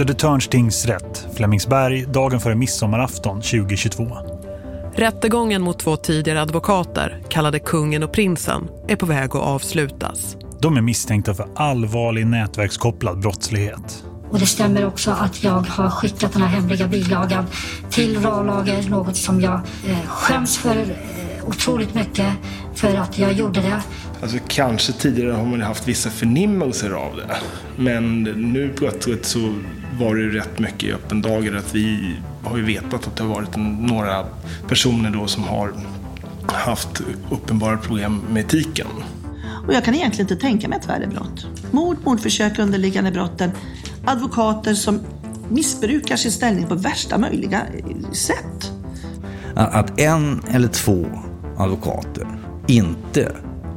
Södertörns tingsrätt, Flemingsberg, dagen före midsommarafton 2022. Rättegången mot två tidigare advokater, kallade kungen och prinsen, är på väg att avslutas. De är misstänkta för allvarlig nätverkskopplad brottslighet. Och det stämmer också att jag har skickat den här hemliga bilagan till Ralager, något som jag eh, skäms för eh, otroligt mycket för att jag gjorde det. Alltså kanske tidigare har man haft vissa förnimmelser av det. Men nu plötsligt så var det rätt mycket i öppen dager att vi har ju vetat att det har varit några personer då som har haft uppenbara problem med etiken. Och jag kan egentligen inte tänka mig ett värre brott. Mord, mordförsök, underliggande brotten, advokater som missbrukar sin ställning på värsta möjliga sätt. Att en eller två advokater inte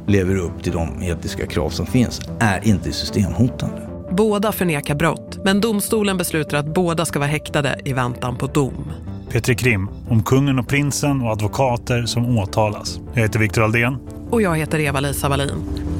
lever upp till de etiska krav som finns är inte systemhotande. Båda förnekar brott, men domstolen beslutar att båda ska vara häktade i väntan på dom. Petri Krim om kungen och prinsen och advokater som åtalas. Jag heter Viktor Aldén. Och jag heter Eva-Lisa Wallin.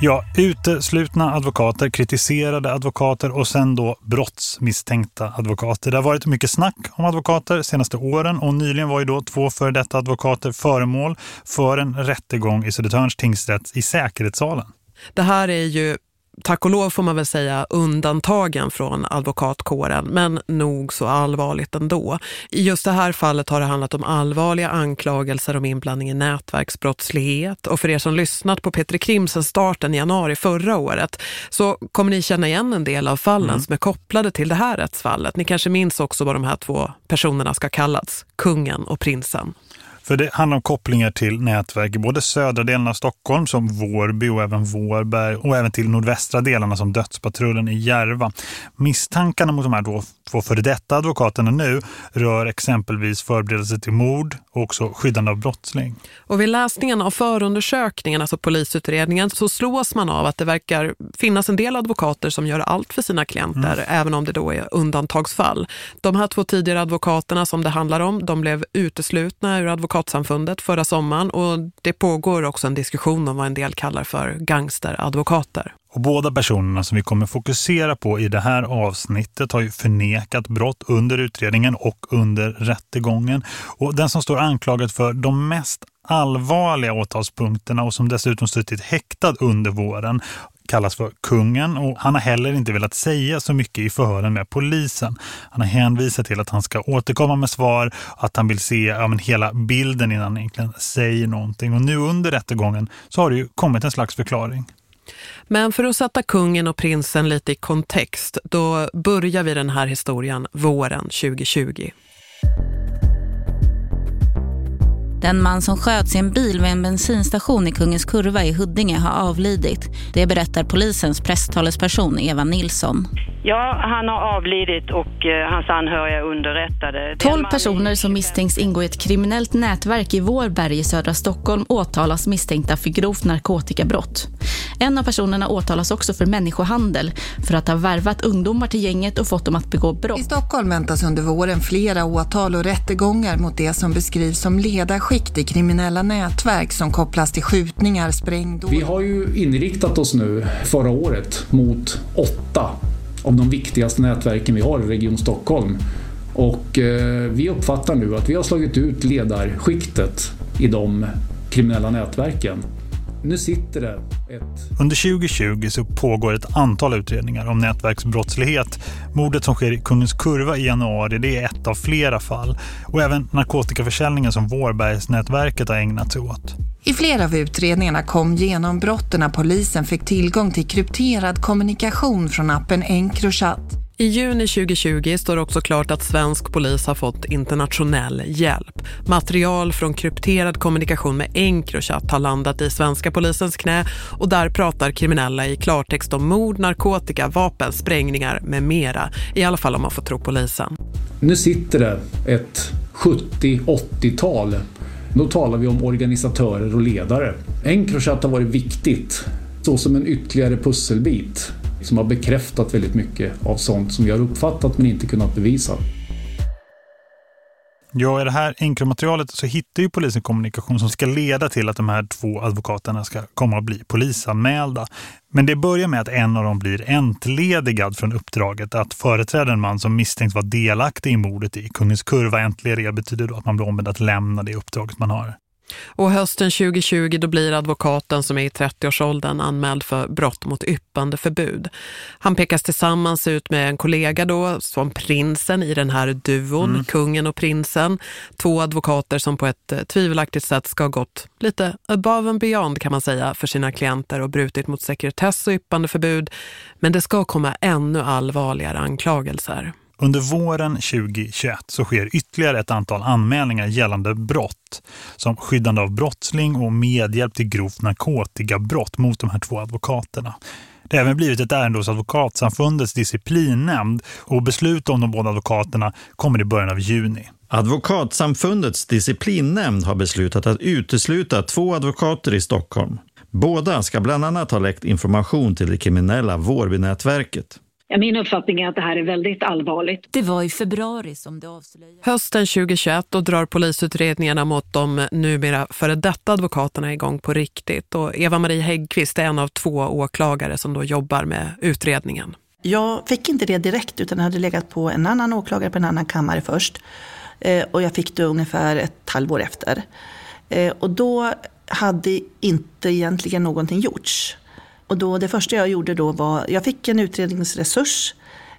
Ja, uteslutna advokater, kritiserade advokater och sen då brottsmisstänkta advokater. Det har varit mycket snack om advokater senaste åren och nyligen var ju då två före detta advokater föremål för en rättegång i Södertörns tingsrätt i säkerhetssalen. Det här är ju tack och lov får man väl säga undantagen från advokatkåren, men nog så allvarligt ändå. I just det här fallet har det handlat om allvarliga anklagelser om inblandning i nätverksbrottslighet och för er som lyssnat på Petri Krimsen starten i januari förra året så kommer ni känna igen en del av fallen mm. som är kopplade till det här rättsfallet. Ni kanske minns också vad de här två personerna ska kallats, kungen och prinsen. För det handlar om kopplingar till nätverk i både södra delen av Stockholm som Vårby och även Vårberg och även till nordvästra delarna som Dödspatrullen i Järva. Misstankarna mot de här då två före detta advokaterna nu rör exempelvis förberedelse till mord och också skyddande av brottsling. Och vid läsningen av förundersökningen, alltså polisutredningen, så slås man av att det verkar finnas en del advokater som gör allt för sina klienter, mm. även om det då är undantagsfall. De här två tidigare advokaterna som det handlar om, de blev uteslutna ur advokatsamfundet förra sommaren och det pågår också en diskussion om vad en del kallar för gangsteradvokater. Och båda personerna som vi kommer fokusera på i det här avsnittet har ju förnekat brott under utredningen och under rättegången. Och den som står anklagad för de mest allvarliga åtalspunkterna och som dessutom suttit häktad under våren kallas för kungen och han har heller inte velat säga så mycket i förhören med polisen. Han har hänvisat till att han ska återkomma med svar, att han vill se ja, men hela bilden innan han egentligen säger någonting. Och nu under rättegången så har det ju kommit en slags förklaring. Men för att sätta kungen och prinsen lite i kontext, då börjar vi den här historien våren 2020. Den man som sköts i en bil vid en bensinstation i Kungens Kurva i Huddinge har avlidit. Det berättar polisens presstalesperson Eva Nilsson. Ja, han har avlidit och eh, hans anhöriga underrättade. 12 personer som misstänks ingå i ett kriminellt nätverk i Vårberg i södra Stockholm åtalas misstänkta för grovt narkotikabrott. En av personerna åtalas också för människohandel för att ha värvat ungdomar till gänget och fått dem att begå brott. I Stockholm väntas under våren flera åtal och rättegångar mot det som beskrivs som ledarskikt i kriminella nätverk som kopplas till skjutningar, sprängdåd. Vi har ju inriktat oss nu förra året mot åtta av de viktigaste nätverken vi har i Region Stockholm. Och eh, vi uppfattar nu att vi har slagit ut ledarskiktet i de kriminella nätverken. Nu sitter det ett... Under 2020 så pågår ett antal utredningar om nätverksbrottslighet. Mordet som sker i Kungens Kurva i januari det är ett av flera fall. Och även narkotikaförsäljningen som Vårbergsnätverket har ägnat sig åt. I flera av utredningarna kom genombrotten när polisen fick tillgång till krypterad kommunikation från appen Encrochat. I juni 2020 står det också klart att svensk polis har fått internationell hjälp. Material från krypterad kommunikation med Encrochat har landat i svenska polisens knä och där pratar kriminella i klartext om mord, narkotika, vapen, sprängningar med mera. I alla fall om man får tro polisen. Nu sitter det ett 70-80-tal. Då talar vi om organisatörer och ledare. Encrochat har varit viktigt så som en ytterligare pusselbit som har bekräftat väldigt mycket av sånt som vi har uppfattat men inte kunnat bevisa. Ja, i det här enkelmaterialet så hittar ju polisen kommunikation som ska leda till att de här två advokaterna ska komma att bli polisanmälda. Men det börjar med att en av dem blir entledigad från uppdraget att företräda en man som misstänks vara delaktig i mordet i Kungens kurva. Entlediga betyder då att man blir ombedd att lämna det uppdraget man har. Och hösten 2020 då blir advokaten som är i 30-årsåldern anmäld för brott mot yppande förbud. Han pekas tillsammans ut med en kollega då som prinsen i den här duon, mm. kungen och prinsen. Två advokater som på ett eh, tvivelaktigt sätt ska ha gått lite above and beyond kan man säga för sina klienter och brutit mot sekretess och yppande förbud. Men det ska komma ännu allvarligare anklagelser. Under våren 2021 så sker ytterligare ett antal anmälningar gällande brott som skyddande av brottsling och medhjälp till grovt narkotikabrott mot de här två advokaterna. Det har även blivit ett ärende hos advokatsamfundets disciplinnämnd och beslut om de båda advokaterna kommer i början av juni. Advokatsamfundets disciplinnämnd har beslutat att utesluta två advokater i Stockholm. Båda ska bland annat ha läckt information till det kriminella Vårbynätverket. Ja, min uppfattning är att det här är väldigt allvarligt. Det var i februari som det avslöjades. Hösten 2021 då drar polisutredningarna mot de numera före detta advokaterna igång på riktigt. Och Eva-Marie Häggqvist är en av två åklagare som då jobbar med utredningen. Jag fick inte det direkt utan hade legat på en annan åklagare på en annan kammare först. Eh, och jag fick det ungefär ett halvår efter. Eh, och då hade inte egentligen någonting gjorts. Och då, det första jag gjorde då var, jag fick en utredningsresurs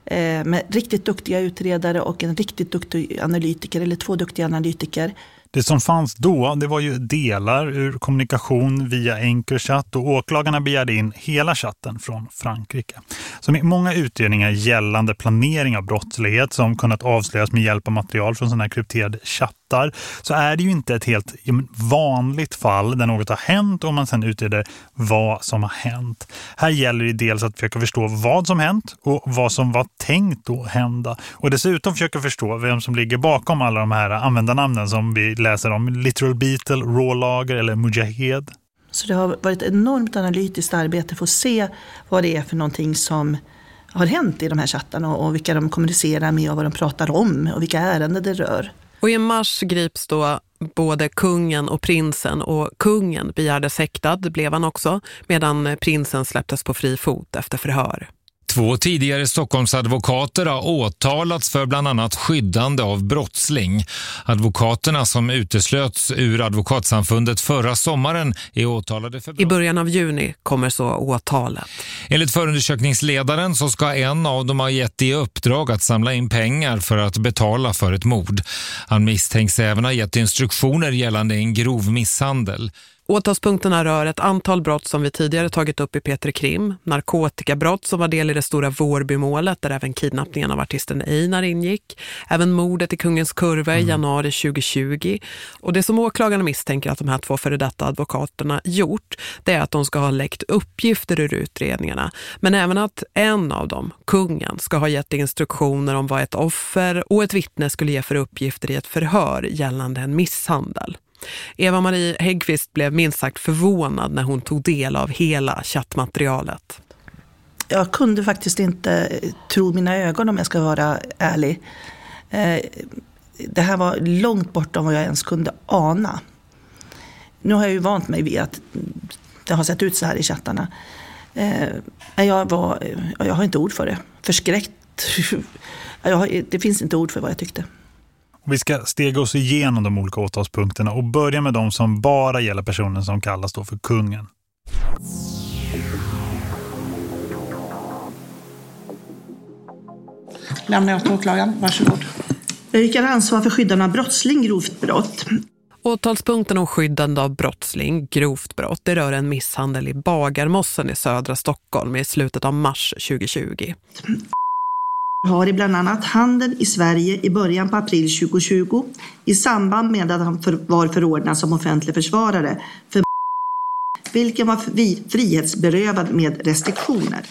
eh, med riktigt duktiga utredare och en riktigt duktig analytiker, eller två duktiga analytiker. Det som fanns då det var ju delar ur kommunikation via Encrochat och åklagarna begärde in hela chatten från Frankrike. Så med många utredningar gällande planering av brottslighet som kunnat avslöjas med hjälp av material från sådana här krypterade chattar så är det ju inte ett helt vanligt fall där något har hänt och man sedan utreder vad som har hänt. Här gäller det dels att försöka förstå vad som hänt och vad som var tänkt att hända och dessutom försöka förstå vem som ligger bakom alla de här användarnamnen som vi läser om Literal Beetle, Raw Lager eller Mujahed. Så det har varit ett enormt analytiskt arbete för att se vad det är för någonting som har hänt i de här chattarna och vilka de kommunicerar med och vad de pratar om och vilka ärenden det rör. Och i mars grips då både kungen och prinsen och kungen begärdes häktad, blev han också, medan prinsen släpptes på fri fot efter förhör. Två tidigare Stockholmsadvokater har åtalats för bland annat skyddande av brottsling. Advokaterna som uteslöts ur advokatsamfundet förra sommaren är åtalade för brott. I början av juni kommer så åtalet. Enligt förundersökningsledaren så ska en av dem ha gett i uppdrag att samla in pengar för att betala för ett mord. Han misstänks även ha gett instruktioner gällande en grov misshandel. Åtalspunkterna rör ett antal brott som vi tidigare tagit upp i Peter Krim. Narkotikabrott som var del i det stora Vårbymålet där även kidnappningen av artisten Einar ingick. Även mordet i Kungens kurva i mm. januari 2020. Och det som åklagarna misstänker att de här två före detta advokaterna gjort det är att de ska ha läckt uppgifter ur utredningarna. Men även att en av dem, kungen, ska ha gett instruktioner om vad ett offer och ett vittne skulle ge för uppgifter i ett förhör gällande en misshandel. Eva-Marie Häggqvist blev minst sagt förvånad när hon tog del av hela chattmaterialet. Jag kunde faktiskt inte eh, tro mina ögon om jag ska vara ärlig. Eh, det här var långt bortom vad jag ens kunde ana. Nu har jag ju vant mig vid att det har sett ut så här i chattarna. Eh, jag, var, jag har inte ord för det. Förskräckt. Har, det finns inte ord för vad jag tyckte. Vi ska stega oss igenom de olika åtalspunkterna och börja med de som bara gäller personen som kallas då för kungen. Lämnar jag till åklagaren. Varsågod. Vilka ansvar för skyddande av brottsling grovt brott? Åtalspunkten om skyddande av brottsling, grovt brott, det rör en misshandel i Bagarmossen i södra Stockholm i slutet av mars 2020 har i bland annat handeln i Sverige i början på april 2020 i samband med att han var förordnad som offentlig försvarare för vilken var frihetsberövad med restriktioner.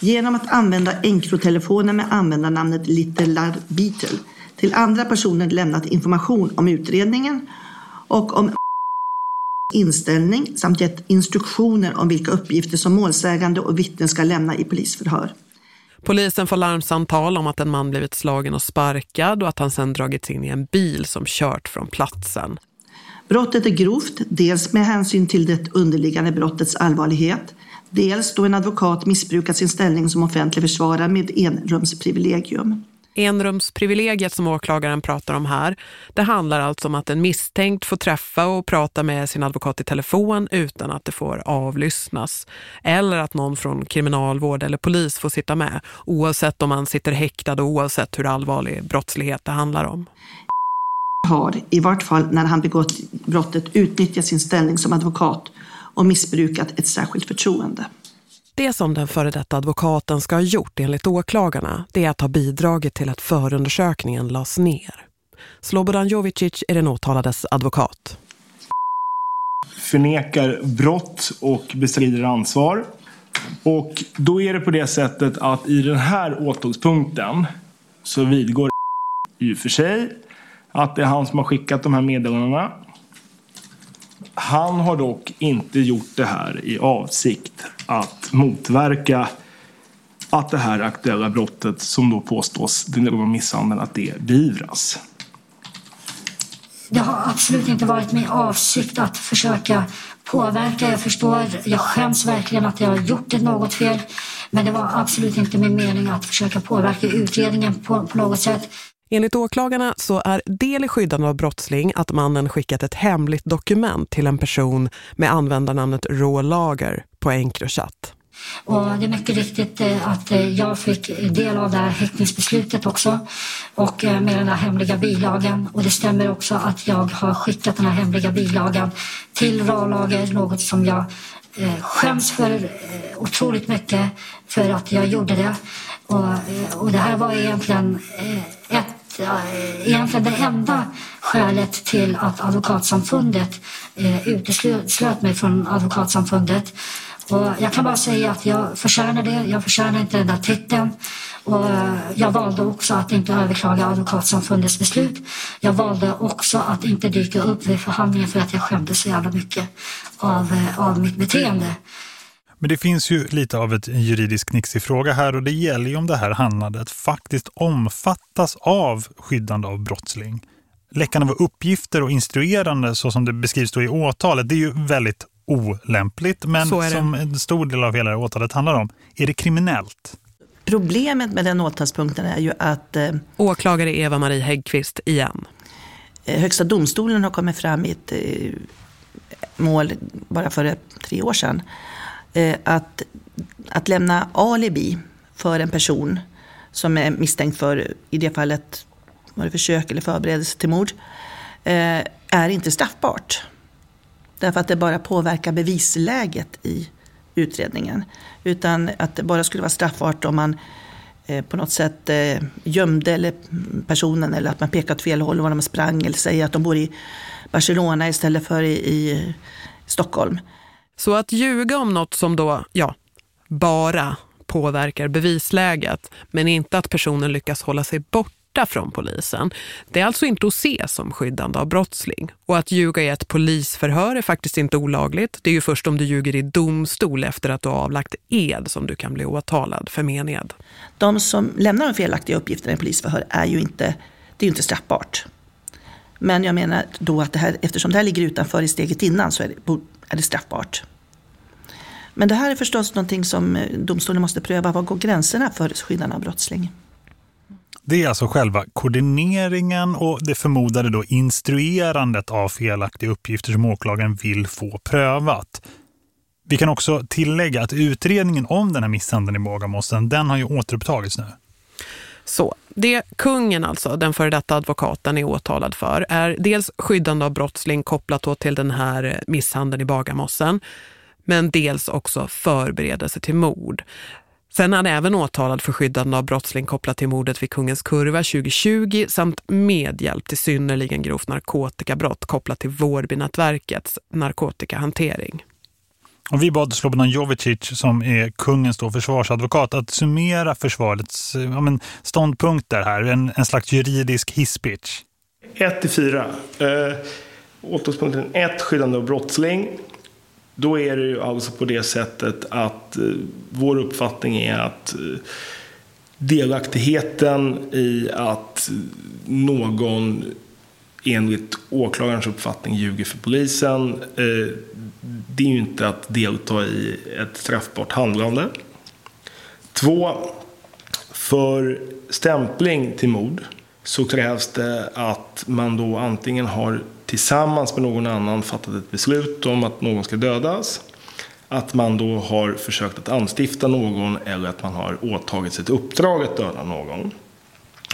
Genom att använda Encrotelefonen med användarnamnet Little Beetle till andra personer lämnat information om utredningen och om inställning samt gett instruktioner om vilka uppgifter som målsägande och vittnen ska lämna i polisförhör. Polisen får larmsamtal om att en man blivit slagen och sparkad och att han sedan dragits in i en bil som kört från platsen. Brottet är grovt, dels med hänsyn till det underliggande brottets allvarlighet, dels då en advokat missbrukat sin ställning som offentlig försvarare med enrumsprivilegium. Enrumsprivilegiet som åklagaren pratar om här, det handlar alltså om att en misstänkt får träffa och prata med sin advokat i telefon utan att det får avlyssnas. Eller att någon från kriminalvård eller polis får sitta med, oavsett om man sitter häktad och oavsett hur allvarlig brottslighet det handlar om har, i vart fall när han begått brottet, utnyttjat sin ställning som advokat och missbrukat ett särskilt förtroende. Det som den före detta advokaten ska ha gjort enligt åklagarna det är att ha bidragit till att förundersökningen lades ner. Slobodan Jovicic är den åtalades advokat. Förnekar brott och bestrider ansvar. Och då är det på det sättet att i den här åtalspunkten så vidgår i och för sig att det är han som har skickat de här meddelandena. Han har dock inte gjort det här i avsikt att motverka att det här aktuella brottet som då påstås, den grova misshandeln, att det beivras. Det har absolut inte varit min avsikt att försöka påverka. Jag förstår, jag skäms verkligen att jag har gjort något fel. Men det var absolut inte min mening att försöka påverka utredningen på, på något sätt. Enligt åklagarna så är del i skyddande av brottsling att mannen skickat ett hemligt dokument till en person med användarnamnet Rålager på Encrochat. Och det är mycket riktigt eh, att eh, jag fick del av det här häktningsbeslutet också och eh, med den här hemliga bilagan. Och det stämmer också att jag har skickat den här hemliga bilagan till Rålager, något som jag skäms för otroligt mycket för att jag gjorde det. Och, och det här var egentligen ett egentligen det enda skälet till att advokatsamfundet eh, uteslöt mig från advokatsamfundet. Och jag kan bara säga att jag förtjänar det. Jag förtjänar inte den där titeln. Och eh, jag valde också att inte överklaga advokatsamfundets beslut. Jag valde också att inte dyka upp vid förhandlingen för att jag skämdes så jävla mycket av, eh, av mitt beteende. Men det finns ju lite av ett juridisk knixig fråga här och det gäller ju om det här handlandet faktiskt omfattas av skyddande av brottsling. Läckande av uppgifter och instruerande så som det beskrivs då i åtalet, det är ju väldigt olämpligt. Men som en stor del av hela åtalet handlar om, är det kriminellt? Problemet med den åtalspunkten är ju att... Eh, Åklagare Eva-Marie Häggqvist igen. Eh, Högsta domstolen har kommit fram i ett eh, mål bara för tre år sedan Eh, att, att lämna alibi för en person som är misstänkt för, i det fallet var det försök eller förberedelse till mord, eh, är inte straffbart. Därför att det bara påverkar bevisläget i utredningen. Utan att det bara skulle vara straffbart om man eh, på något sätt gömde eller personen eller att man pekade åt fel håll var de sprang eller säger att de bor i Barcelona istället för i, i Stockholm. Så att ljuga om något som då, ja, bara påverkar bevisläget men inte att personen lyckas hålla sig borta från polisen. Det är alltså inte att se som skyddande av brottsling. Och att ljuga i ett polisförhör är faktiskt inte olagligt. Det är ju först om du ljuger i domstol efter att du har avlagt ed som du kan bli åtalad för mened. De som lämnar de felaktiga uppgifterna i polisförhör är ju inte, det är ju inte straffbart. Men jag menar då att det här, eftersom det här ligger utanför i steget innan så är det, är det straffbart. Men det här är förstås någonting som eh, domstolen måste pröva. Var går gränserna för skyddande av brottsling? Det är alltså själva koordineringen och det förmodade då instruerandet av felaktiga uppgifter som åklagaren vill få prövat. Vi kan också tillägga att utredningen om den här misshandeln i Bågamossen, den har ju återupptagits nu. Så, det kungen alltså, den före detta advokaten är åtalad för, är dels skyddande av brottsling kopplat till den här misshandeln i Bagarmossen, men dels också förberedelse till mord. Sen är han även åtalad för skyddande av brottsling kopplat till mordet vid Kungens kurva 2020 samt medhjälp till synnerligen grovt narkotikabrott kopplat till Vårbynätverkets narkotikahantering. Och vi bad Slobodan Jovicic som är kungens då försvarsadvokat att summera försvarets ja, men, ståndpunkter här, en, en slags juridisk hisspitch. 1 till 4. Eh, åtalspunkten 1, skyddande av brottsling. Då är det ju alltså på det sättet att eh, vår uppfattning är att eh, delaktigheten i att eh, någon enligt åklagarens uppfattning ljuger för polisen. Eh, det är ju inte att delta i ett straffbart handlande. Två, för stämpling till mord så krävs det att man då antingen har tillsammans med någon annan fattat ett beslut om att någon ska dödas. Att man då har försökt att anstifta någon eller att man har åtagit sig ett uppdrag att döda någon.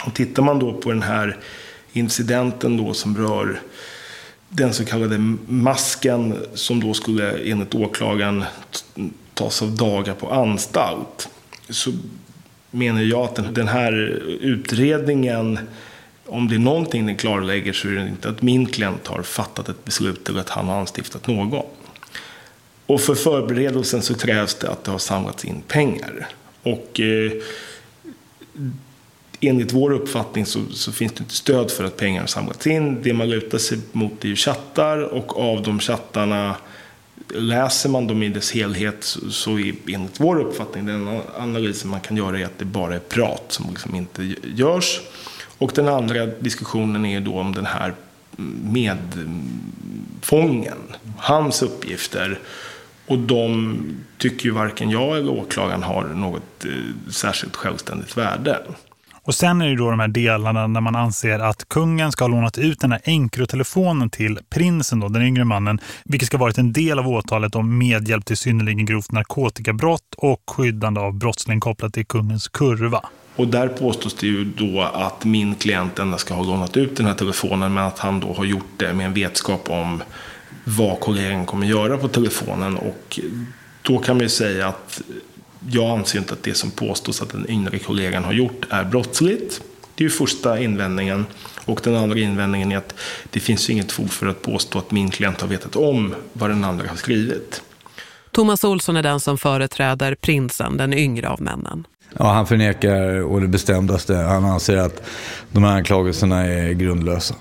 Och tittar man då på den här incidenten då som rör den så kallade masken som då skulle enligt åklagaren tas av dagar på anstalt. Så menar jag att den här utredningen, om det är någonting den klarlägger så är det inte att min klient har fattat ett beslut eller att han har anstiftat någon. Och för förberedelsen så krävs det att det har samlats in pengar. Och eh, enligt vår uppfattning så, så, finns det inte stöd för att pengar har samlats in. Det man lutar sig mot är ju chattar och av de chattarna läser man dem i dess helhet så, så är enligt vår uppfattning den analysen man kan göra är att det bara är prat som liksom inte görs. Och den andra diskussionen är då om den här medfången, hans uppgifter. Och de tycker ju varken jag eller åklagaren har något eh, särskilt självständigt värde. Och sen är det då de här delarna när man anser att kungen ska ha lånat ut den här enkrotelefonen till prinsen, då, den yngre mannen, vilket ska ha varit en del av åtalet om medhjälp till synnerligen grovt narkotikabrott och skyddande av brottsling kopplat till kungens kurva. Och där påstås det ju då att min klient endast ska ha lånat ut den här telefonen men att han då har gjort det med en vetskap om vad kollegan kommer göra på telefonen och då kan man ju säga att jag anser inte att det som påstås att den yngre kollegan har gjort är brottsligt. Det är ju första invändningen. Och den andra invändningen är att det finns inget fog för att påstå att min klient har vetat om vad den andra har skrivit. Thomas Olsson är den som företräder prinsen, den yngre av männen. Ja, han förnekar och det bestämdaste. Han anser att de här anklagelserna är grundlösa.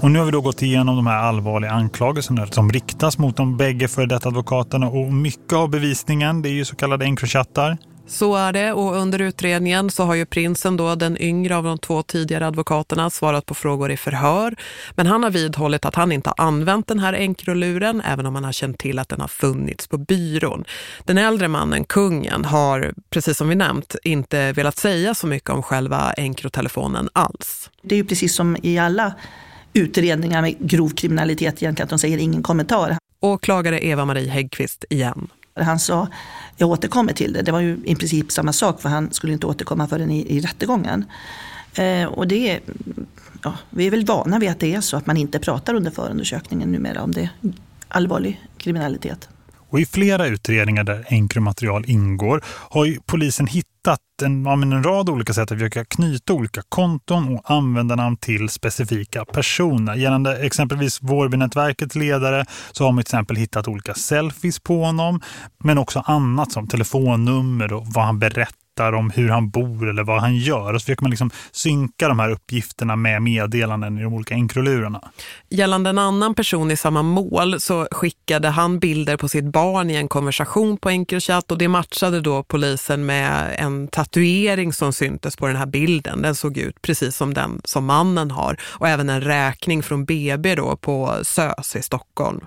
Och nu har vi då gått igenom de här allvarliga anklagelserna som riktas mot de bägge för detta advokaterna och mycket av bevisningen det är ju så kallade encrochattar. Så är det och under utredningen så har ju prinsen då, den yngre av de två tidigare advokaterna, svarat på frågor i förhör. Men han har vidhållit att han inte har använt den här enkroluren även om han har känt till att den har funnits på byrån. Den äldre mannen, kungen, har precis som vi nämnt inte velat säga så mycket om själva enkrotelefonen alls. Det är ju precis som i alla utredningar med grov kriminalitet egentligen att de säger ingen kommentar. Åklagare Eva-Marie Häggqvist igen. Han sa, jag återkommer till det. Det var ju i princip samma sak för han skulle inte återkomma förrän i, i rättegången. Eh, och det ja, vi är väl vana vid att det är så att man inte pratar under förundersökningen numera om det är allvarlig kriminalitet. Och i flera utredningar där enkromaterial ingår har ju polisen hittat en, en rad olika sätt att försöka knyta olika konton och användarnamn till specifika personer. Gällande exempelvis Vårbynätverkets ledare så har man till exempel hittat olika selfies på honom men också annat som telefonnummer och vad han berättar berättar om hur han bor eller vad han gör. Och så försöker man liksom synka de här uppgifterna med meddelanden i de olika enkrolurarna. Gällande en annan person i samma mål så skickade han bilder på sitt barn i en konversation på Encrochat och det matchade då polisen med en tatuering som syntes på den här bilden. Den såg ut precis som den som mannen har och även en räkning från BB då på SÖS i Stockholm.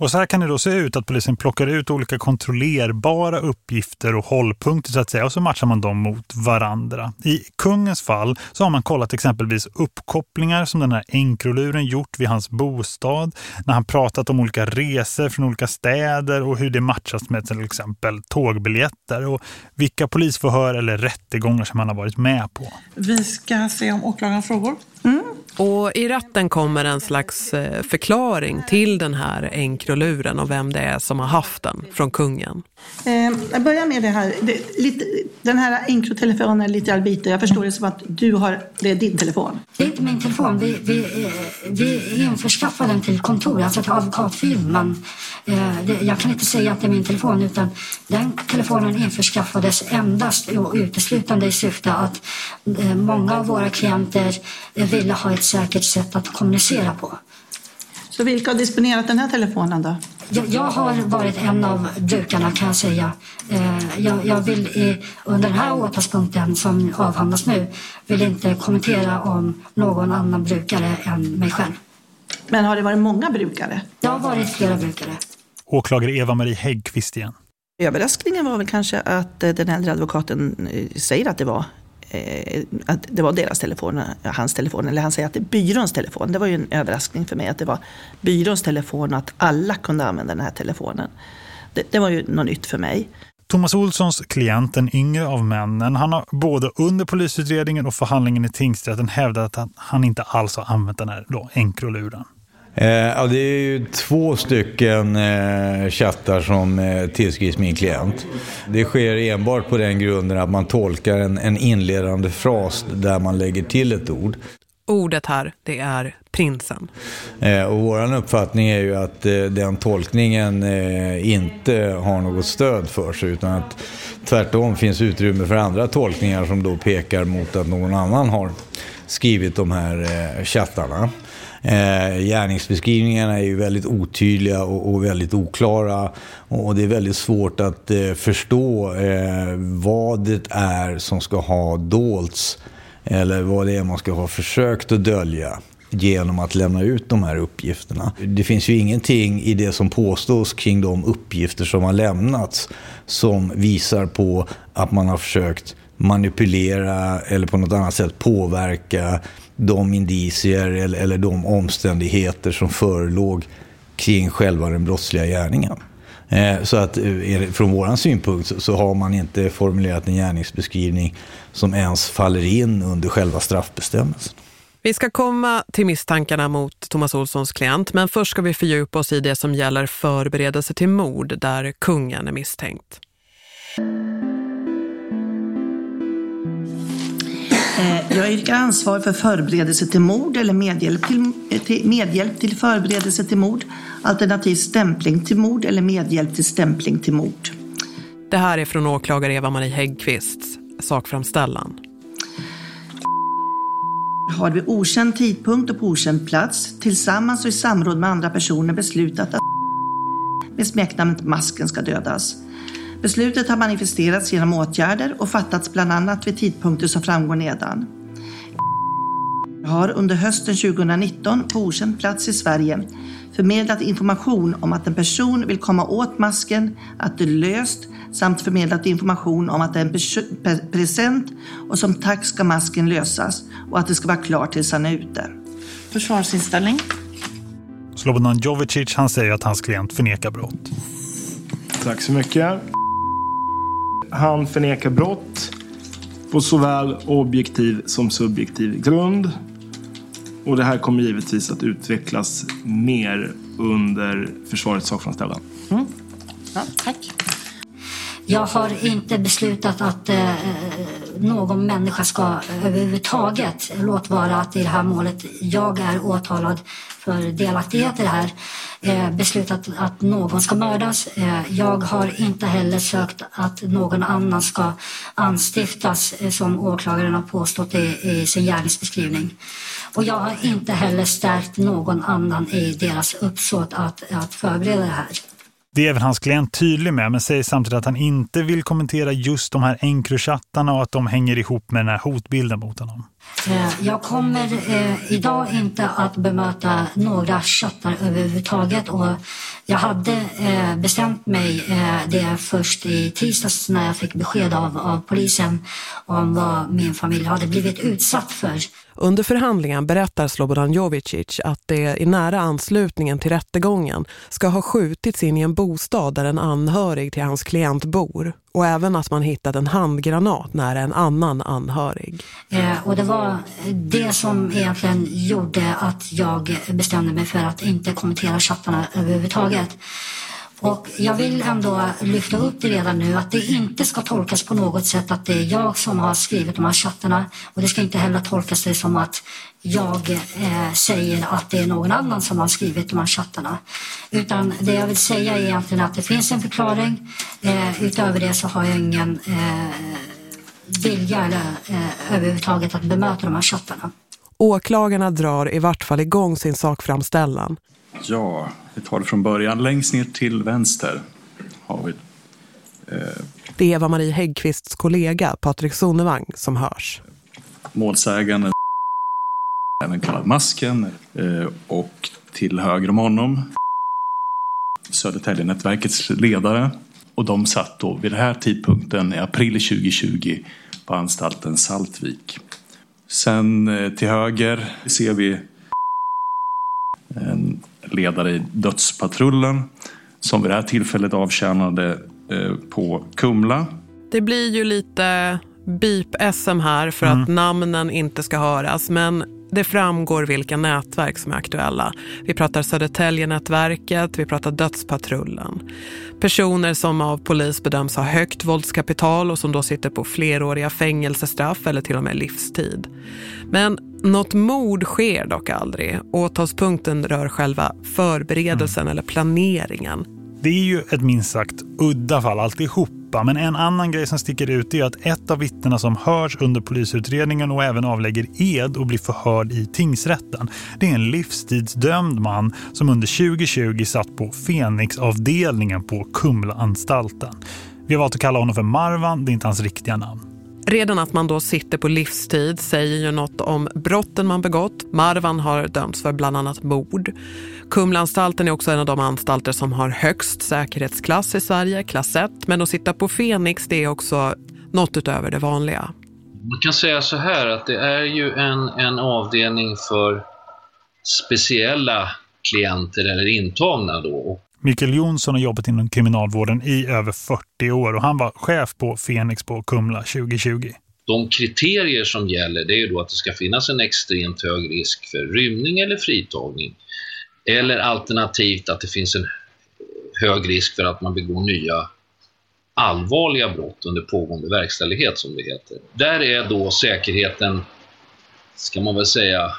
Och så här kan det då se ut att polisen plockar ut olika kontrollerbara uppgifter och hållpunkter så att säga och så matchar man dem mot varandra. I kungens fall så har man kollat exempelvis uppkopplingar som den här enkroluren gjort vid hans bostad när han pratat om olika resor från olika städer och hur det matchas med till exempel tågbiljetter och vilka polisförhör eller rättegångar som han har varit med på. Vi ska se om åklagaren frågor. Mm. Och i rätten kommer en slags eh, förklaring till den här enkroluren och vem det är som har haft den från kungen. Eh, jag börjar med det här. Det, lite, den här enkrotelefonen är lite albiter. Jag förstår det som att du har, det är din telefon. Det är inte min telefon. Vi, vi, eh, vi införskaffar den till kontor, alltså till advokatfirman. Eh, det, jag kan inte säga att det är min telefon utan den telefonen införskaffades endast och uteslutande i syfte att eh, många av våra klienter ville ha ett säkert sätt att kommunicera på. Så vilka har disponerat den här telefonen då? Jag, jag har varit en av brukarna kan jag säga. Eh, jag, jag vill i, under den här åtalspunkten som avhandlas nu vill inte kommentera om någon annan brukare än mig själv. Men har det varit många brukare? Det har varit flera brukare. Åklagare Eva-Marie Häggqvist igen. Överraskningen var väl kanske att eh, den äldre advokaten eh, säger att det var eh, att det var deras telefon, eh, hans telefon, eller han säger att det är byråns telefon. Det var ju en överraskning för mig att det var byråns telefon och att alla kunde använda den här telefonen. Det, det var ju något nytt för mig. Thomas Olssons klient, den yngre av männen, han har både under polisutredningen och förhandlingen i tingsrätten hävdat att han inte alls har använt den här då, enkroluren. Eh, ja, det är ju två stycken eh, chattar som eh, tillskrivs min klient. Det sker enbart på den grunden att man tolkar en, en inledande fras där man lägger till ett ord. Ordet här, det är prinsen. Och vår uppfattning är ju att den tolkningen inte har något stöd för sig utan att tvärtom finns utrymme för andra tolkningar som då pekar mot att någon annan har skrivit de här chattarna. Eh, gärningsbeskrivningarna är ju väldigt otydliga och, och väldigt oklara och det är väldigt svårt att eh, förstå eh, vad det är som ska ha dolts eller vad det är man ska ha försökt att dölja genom att lämna ut de här uppgifterna. Det finns ju ingenting i det som påstås kring de uppgifter som har lämnats som visar på att man har försökt manipulera eller på något annat sätt påverka de indicier eller, eller de omständigheter som förelåg kring själva den brottsliga gärningen. Eh, så att eh, från vår synpunkt så har man inte formulerat en gärningsbeskrivning som ens faller in under själva straffbestämmelsen. Vi ska komma till misstankarna mot Thomas Olssons klient men först ska vi fördjupa oss i det som gäller förberedelse till mord där kungen är misstänkt. Jag yrkar ansvar för förberedelse till mord eller medhjälp till, till, medhjälp till förberedelse till mord, alternativt stämpling till mord eller medhjälp till stämpling till mord. Det här är från åklagare Eva-Marie Häggqvists sakframställan. Har vid okänd tidpunkt och på okänd plats tillsammans och i samråd med andra personer beslutat att med smeknamnet Masken ska dödas. Beslutet har manifesterats genom åtgärder och fattats bland annat vid tidpunkter som framgår nedan. har under hösten 2019 på okänd plats i Sverige förmedlat information om att en person vill komma åt masken, att det är löst samt förmedlat information om att det är en present och som tack ska masken lösas och att det ska vara klart tills han är ute. Försvarsinställning. Slobodan Jovicic han säger att hans klient förnekar brott. Tack så mycket. Han förnekar brott på såväl objektiv som subjektiv grund. Och det här kommer givetvis att utvecklas mer under försvarets sakframställan. Mm. Ja, tack. Jag har inte beslutat att eh, eh någon människa ska eh, överhuvudtaget, låt vara att i det här målet jag är åtalad för delaktighet i det här, eh, beslutat att någon ska mördas. Eh, jag har inte heller sökt att någon annan ska anstiftas eh, som åklagaren har påstått i, i sin gärningsbeskrivning. Och jag har inte heller stärkt någon annan i deras uppsåt att, att förbereda det här. Det är även hans klient tydlig med men säger samtidigt att han inte vill kommentera just de här enkrochattarna och att de hänger ihop med den här hotbilden mot honom. Eh, jag kommer eh, idag inte att bemöta några chattar överhuvudtaget och jag hade eh, bestämt mig eh, det först i tisdags när jag fick besked av, av polisen om vad min familj hade blivit utsatt för. Under förhandlingen berättar Slobodan Jovicic att det i nära anslutningen till rättegången ska ha skjutits in i en bostad där en anhörig till hans klient bor. Och även att man hittade en handgranat nära en annan anhörig. Eh, och det var det som egentligen gjorde att jag bestämde mig för att inte kommentera chattarna överhuvudtaget. Och jag vill ändå lyfta upp det redan nu att det inte ska tolkas på något sätt att det är jag som har skrivit de här chattarna och det ska inte heller tolkas det som att jag eh, säger att det är någon annan som har skrivit de här chattarna. Utan det jag vill säga är egentligen att det finns en förklaring. Eh, utöver det så har jag ingen eh, vilja eller, eh, överhuvudtaget att bemöta de här chattarna. Åklagarna drar i vart fall igång sin sakframställan. Ja, vi tar det från början. Längst ner till vänster har vi... Eh, det är Eva-Marie Häggqvists kollega Patrik Sonevang som hörs. Målsäganden, även kallad Masken, eh, och till höger om honom Södertäljenätverkets ledare. Och de satt då vid den här tidpunkten i april 2020 på anstalten Saltvik. Sen eh, till höger ser vi en ledare i dödspatrullen som vid det här tillfället avtjänade eh, på Kumla. Det blir ju lite beep-SM här för mm. att namnen inte ska höras men det framgår vilka nätverk som är aktuella. Vi pratar Södertälje-nätverket, vi pratar Dödspatrullen. Personer som av polis bedöms ha högt våldskapital och som då sitter på fleråriga fängelsestraff eller till och med livstid. Men något mord sker dock aldrig. Åtalspunkten rör själva förberedelsen mm. eller planeringen. Det är ju ett minst sagt udda fall allihopa. Men en annan grej som sticker ut är att ett av vittnena som hörs under polisutredningen och även avlägger ed och blir förhörd i tingsrätten. Det är en livstidsdömd man som under 2020 satt på Fenixavdelningen på Kumlaanstalten. Vi har valt att kalla honom för Marvan, det är inte hans riktiga namn. Redan att man då sitter på livstid säger ju något om brotten man begått. Marvan har dömts för bland annat mord. Kumlaanstalten är också en av de anstalter som har högst säkerhetsklass i Sverige, klass 1. Men att sitta på Fenix det är också något utöver det vanliga. Man kan säga så här att det är ju en, en avdelning för speciella klienter eller intagna då. Mikael Jonsson har jobbat inom kriminalvården i över 40 år och han var chef på Fenix på Kumla 2020. De kriterier som gäller det är då att det ska finnas en extremt hög risk för rymning eller fritagning. Eller alternativt att det finns en hög risk för att man begår nya allvarliga brott under pågående verkställighet som det heter. Där är då säkerheten, ska man väl säga,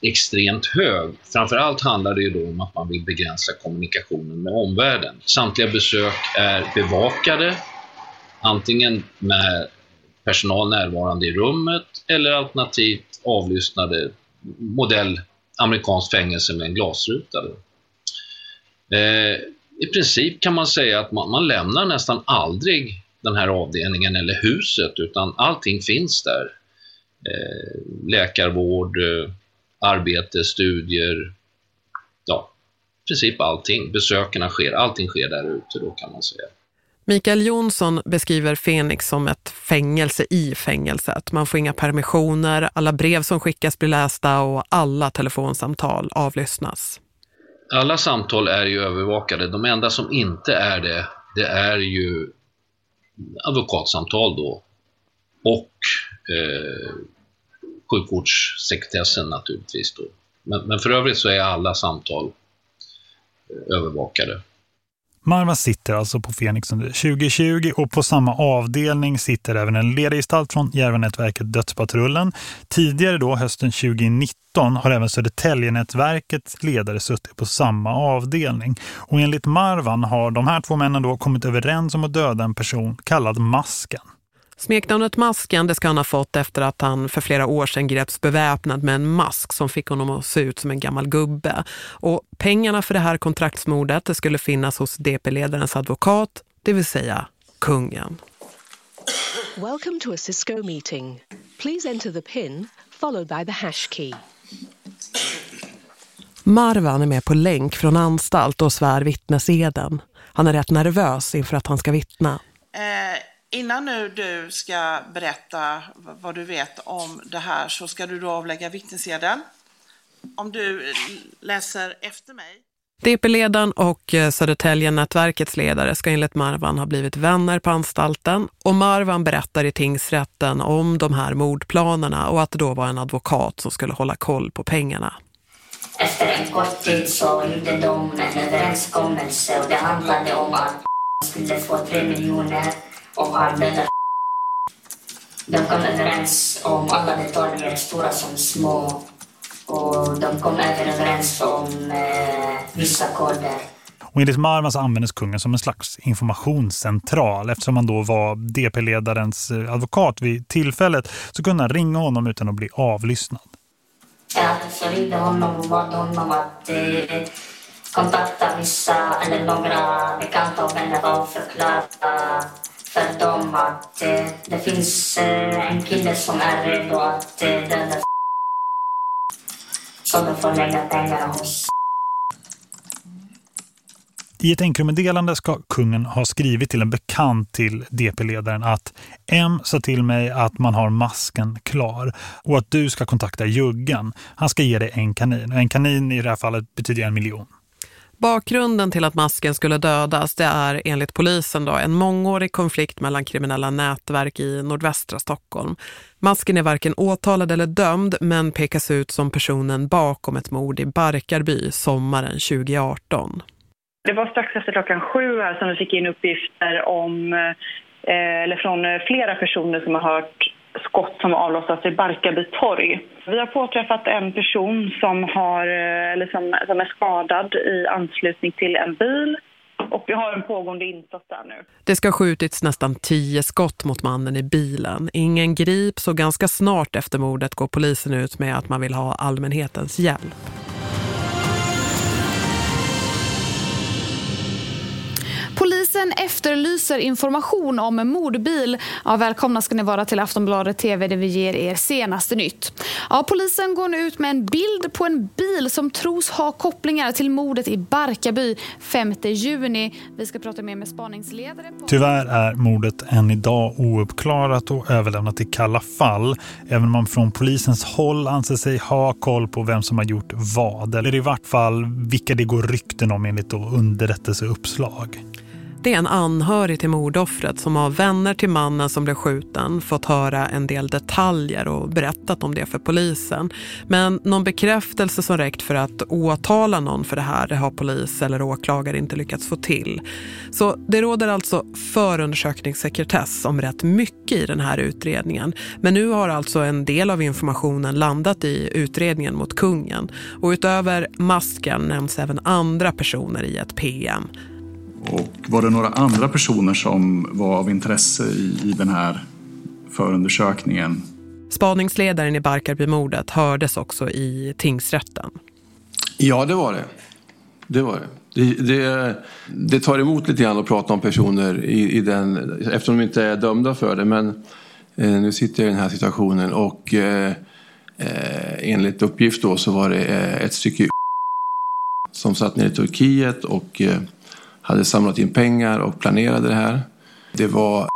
extremt hög. Framförallt handlar det ju då om att man vill begränsa kommunikationen med omvärlden. Samtliga besök är bevakade, antingen med personal närvarande i rummet eller alternativt avlyssnade modell amerikanskt fängelse med en glasruta. Eh, I princip kan man säga att man, man lämnar nästan aldrig den här avdelningen eller huset utan allting finns där. Eh, läkarvård, eh, arbete, studier, ja, i princip allting. Besökarna sker, allting sker där ute då kan man säga. Mikael Jonsson beskriver Fenix som ett fängelse i fängelset. Man får inga permissioner, alla brev som skickas blir lästa och alla telefonsamtal avlyssnas. Alla samtal är ju övervakade. De enda som inte är det, det är ju advokatsamtal då. Och eh, sjukvårdssekretessen naturligtvis. Då. Men, men för övrigt så är alla samtal eh, övervakade. Marva sitter alltså på Fenix under 2020 och på samma avdelning sitter även en ledargestalt från Järvanätverket Dödspatrullen. Tidigare då, hösten 2019, har även Södertäljenätverkets ledare suttit på samma avdelning. Och enligt Marvan har de här två männen då kommit överens om att döda en person kallad Masken. Smeknamnet Masken det ska han ha fått efter att han för flera år sedan greps beväpnad med en mask som fick honom att se ut som en gammal gubbe. Och pengarna för det här kontraktsmordet det skulle finnas hos DP-ledarens advokat, det vill säga kungen. Welcome to a Cisco meeting. Please enter the pin followed by the hash key. Marvan är med på länk från anstalt och svär vittneseden. Han är rätt nervös inför att han ska vittna. Eh Innan nu du ska berätta vad du vet om det här så ska du då avlägga vittnesedeln. Om du läser efter mig. DP-ledaren och eh, Södertälje-nätverkets ledare ska enligt Marvan ha blivit vänner på anstalten och Marvan berättar i tingsrätten om de här mordplanerna och att det då var en advokat som skulle hålla koll på pengarna. Efter en kort tid så gjorde de en överenskommelse och det handlade om att skulle få tre miljoner och arbetar. De kom överens om alla detaljer, stora som små. Och de kom även överens om eh, vissa koder. Och enligt Marman så användes kungen som en slags informationscentral. Eftersom han då var DP-ledarens eh, advokat vid tillfället så kunde han ringa honom utan att bli avlyssnad. Ja, så ringde honom och bad honom att eh, kontakta vissa eller några bekanta och vänner och förklara för dem att eh, det finns eh, en kille som är redo att eh, döda så de får lägga pengarna hos. I ett enkromeddelande ska kungen ha skrivit till en bekant till DP-ledaren att M sa till mig att man har masken klar och att du ska kontakta Juggen. Han ska ge dig en kanin och en kanin i det här fallet betyder en miljon. Bakgrunden till att masken skulle dödas det är enligt polisen då en mångårig konflikt mellan kriminella nätverk i nordvästra Stockholm. Masken är varken åtalad eller dömd men pekas ut som personen bakom ett mord i Barkarby sommaren 2018. Det var strax efter klockan sju här som vi fick in uppgifter om, eh, eller från eh, flera personer som har hört skott som avlossats i Barkarby torg. Vi har påträffat en person som, har, eh, eller som, som är skadad i anslutning till en bil och vi har en pågående insats där nu. Det ska skjutits nästan tio skott mot mannen i bilen. Ingen grips och ganska snart efter mordet går polisen ut med att man vill ha allmänhetens hjälp. Polisen efterlyser information om en mordbil. Ja, välkomna ska ni vara till Aftonbladet TV där vi ger er senaste nytt. Ja, polisen går nu ut med en bild på en bil som tros ha kopplingar till mordet i Barkarby 5 juni. Vi ska prata mer med spaningsledare. På... Tyvärr är mordet än idag ouppklarat och överlämnat till kalla fall. Även om man från polisens håll anser sig ha koll på vem som har gjort vad. Eller i vart fall vilka det går rykten om enligt underrättelseuppslag. Det är en anhörig till mordoffret som har vänner till mannen som blev skjuten fått höra en del detaljer och berättat om det för polisen. Men någon bekräftelse som räckt för att åtala någon för det här det har polis eller åklagare inte lyckats få till. Så det råder alltså förundersökningssekretess om rätt mycket i den här utredningen. Men nu har alltså en del av informationen landat i utredningen mot kungen. Och utöver masken nämns även andra personer i ett PM. Och var det några andra personer som var av intresse i, i den här förundersökningen? Spaningsledaren i Barkarbymordet hördes också i tingsrätten. Ja, det var det. Det var det. Det, det, det tar emot lite grann att prata om personer i, i den, eftersom de inte är dömda för det. Men eh, nu sitter jag i den här situationen och eh, eh, enligt uppgift då så var det eh, ett stycke som satt nere i Turkiet och eh, hade samlat in pengar och planerade det här. Det var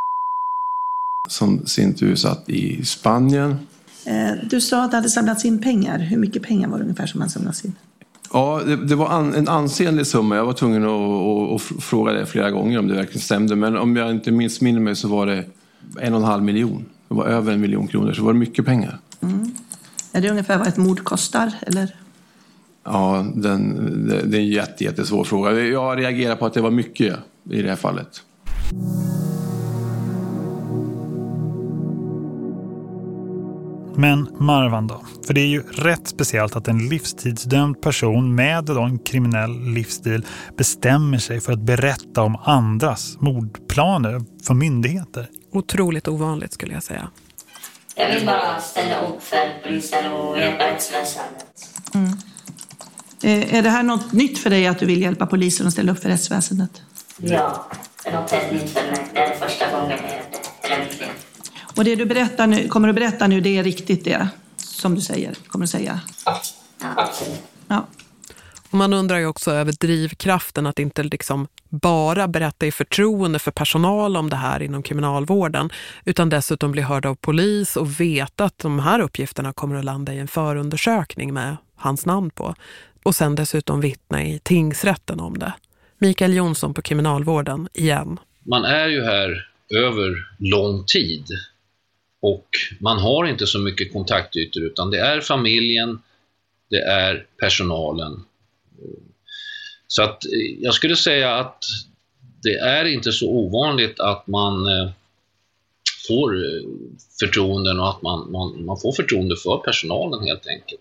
som sin tur satt i Spanien. Eh, du sa att det hade samlats in pengar. Hur mycket pengar var det ungefär som hade samlats in? Ja, det, det var an, en ansenlig summa. Jag var tvungen att, att, att, fråga det flera gånger om det verkligen stämde. Men om jag inte minns minner mig så var det en och en halv miljon. Det var över en miljon kronor, så det var mycket pengar. Mm. Är det ungefär vad ett mord kostar? Eller? Ja, den, det, är en jätte, jättesvår fråga. Jag reagerar på att det var mycket i det här fallet. Men Marvan då? För det är ju rätt speciellt att en livstidsdömd person med en kriminell livsstil bestämmer sig för att berätta om andras mordplaner för myndigheter. Otroligt ovanligt skulle jag säga. Jag vill bara ställa upp för polisen och hjälpa rättsväsendet. Mm. Eh, är det här något nytt för dig att du vill hjälpa polisen och ställa upp för rättsväsendet? Ja, det är något helt nytt för mig. Det är första gången jag gör det. Och det du berättar nu, kommer du berätta nu, det är riktigt det som du säger? Kommer du säga? Ja, absolut. Ja. Och man undrar ju också över drivkraften att inte liksom bara berätta i förtroende för personal om det här inom kriminalvården utan dessutom bli hörd av polis och veta att de här uppgifterna kommer att landa i en förundersökning med hans namn på och sen dessutom vittna i tingsrätten om det. Mikael Jonsson på kriminalvården igen. Man är ju här över lång tid och man har inte så mycket kontaktytor utan det är familjen, det är personalen. Så att eh, jag skulle säga att det är inte så ovanligt att man eh, får eh, förtroenden och att man, man, man får förtroende för personalen helt enkelt.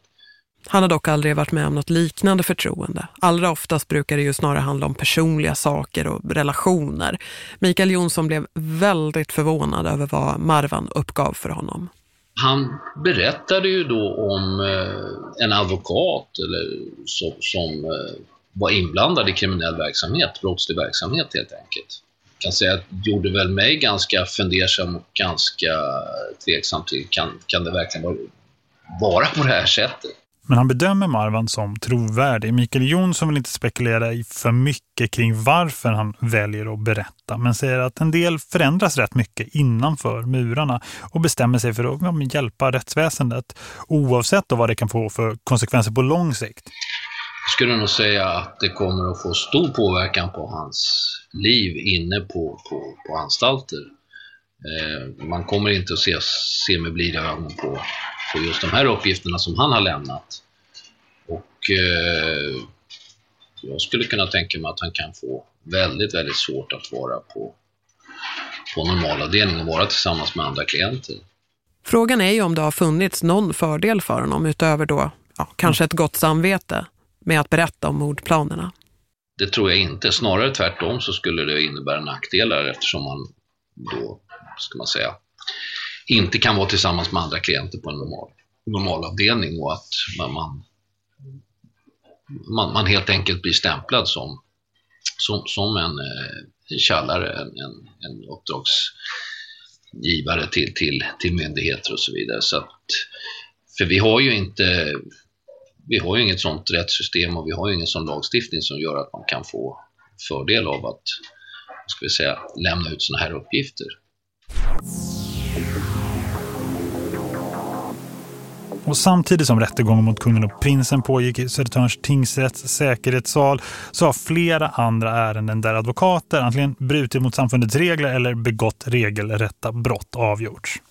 Han har dock aldrig varit med om något liknande förtroende. Allra oftast brukar det ju snarare handla om personliga saker och relationer. Mikael Jonsson blev väldigt förvånad över vad Marvan uppgav för honom. Han berättade ju då om eh, en advokat eller som, som var inblandad i kriminell verksamhet, brottslig verksamhet helt enkelt. Jag kan säga att det gjorde väl mig ganska fundersam och ganska tveksam till kan, kan det verkligen vara, vara på det här sättet? Men han bedömer Marwan som trovärdig. Mikael Jonsson vill inte spekulera i för mycket kring varför han väljer att berätta. Men säger att en del förändras rätt mycket innanför murarna och bestämmer sig för att ja, hjälpa rättsväsendet. Oavsett vad det kan få för konsekvenser på lång sikt. Jag skulle nog säga att det kommer att få stor påverkan på hans liv inne på, på, på anstalter. Eh, man kommer inte att se, se med blida ögon på på just de här uppgifterna som han har lämnat. Och eh, jag skulle kunna tänka mig att han kan få väldigt, väldigt svårt att vara på, på normalavdelning och vara tillsammans med andra klienter. Frågan är ju om det har funnits någon fördel för honom utöver då ja, kanske ett gott samvete med att berätta om mordplanerna. Det tror jag inte. Snarare tvärtom så skulle det innebära nackdelar eftersom man då, ska man säga, inte kan vara tillsammans med andra klienter på en normal, normal avdelning och att man, man, man helt enkelt blir stämplad som, som, som en, eh, en källare, en, en, en uppdragsgivare till, till, till myndigheter och så vidare. Så att, för vi har ju inte vi har ju inget sånt rättssystem och vi har ju ingen sån lagstiftning som gör att man kan få fördel av att ska vi säga, lämna ut såna här uppgifter. Och samtidigt som rättegången mot kungen och prinsen pågick i Södertörns tingsrätts säkerhetssal så har flera andra ärenden där advokater antingen brutit mot samfundets regler eller begått regelrätta brott avgjorts.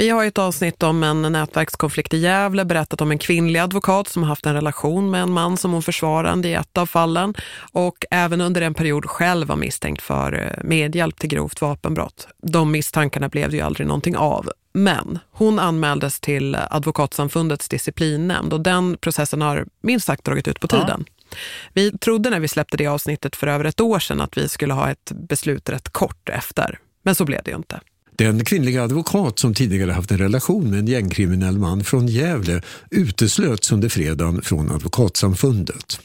Vi har ett avsnitt om en nätverkskonflikt i Gävle berättat om en kvinnlig advokat som haft en relation med en man som hon försvarande i ett av fallen och även under en period själv var misstänkt för eh, medhjälp till grovt vapenbrott. De misstankarna blev det ju aldrig någonting av. Men hon anmäldes till advokatsamfundets disciplinnämnd och den processen har minst sagt dragit ut på tiden. Ja. Vi trodde när vi släppte det avsnittet för över ett år sedan att vi skulle ha ett beslut rätt kort efter. Men så blev det ju inte. Den kvinnliga advokat som tidigare haft en relation med en gängkriminell man från Gävle uteslöts under fredagen från advokatsamfundet.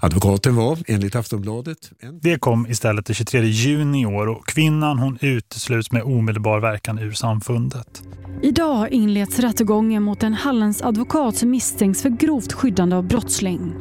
Advokaten var, enligt Aftonbladet... En... Det kom istället den 23 juni i år och kvinnan hon utesluts med omedelbar verkan ur samfundet. Idag har inletts rättegången mot en Hallens advokat som misstänks för grovt skyddande av brottsling.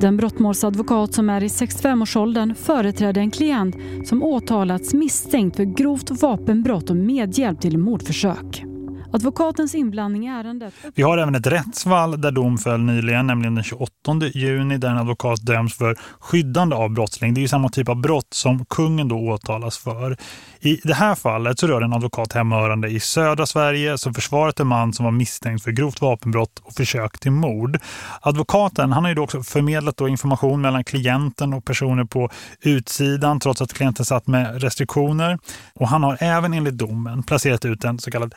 Den brottmålsadvokat som är i 65-årsåldern företräder en klient som åtalats misstänkt för grovt vapenbrott och medhjälp till mordförsök. Advokatens inblandning i ärendet... Vi har även ett rättsfall där dom föll nyligen, nämligen den 28 juni där en advokat döms för skyddande av brottsling. Det är ju samma typ av brott som kungen då åtalas för. I det här fallet så rör en advokat hemmahörande i södra Sverige som försvarat en man som var misstänkt för grovt vapenbrott och försök till mord. Advokaten han har ju då också förmedlat då information mellan klienten och personer på utsidan trots att klienten satt med restriktioner. Och han har även enligt domen placerat ut en så kallad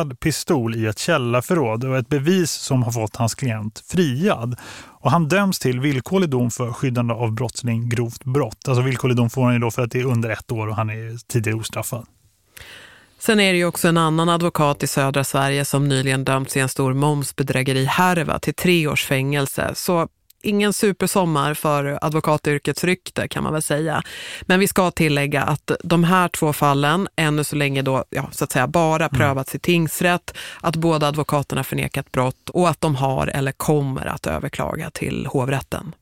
pluggad pistol i ett källarförråd och ett bevis som har fått hans klient friad. Och han döms till villkorlig dom för skyddande av brottsling grovt brott. Alltså villkorlig dom får han ju då för att det är under ett år och han är tidigare ostraffad. Sen är det ju också en annan advokat i södra Sverige som nyligen dömts i en stor momsbedrägeri härva till tre års fängelse. Så ingen supersommar för advokatyrkets rykte kan man väl säga. Men vi ska tillägga att de här två fallen ännu så länge då, ja, så att säga bara mm. prövats i tingsrätt, att båda advokaterna förnekat brott och att de har eller kommer att överklaga till hovrätten.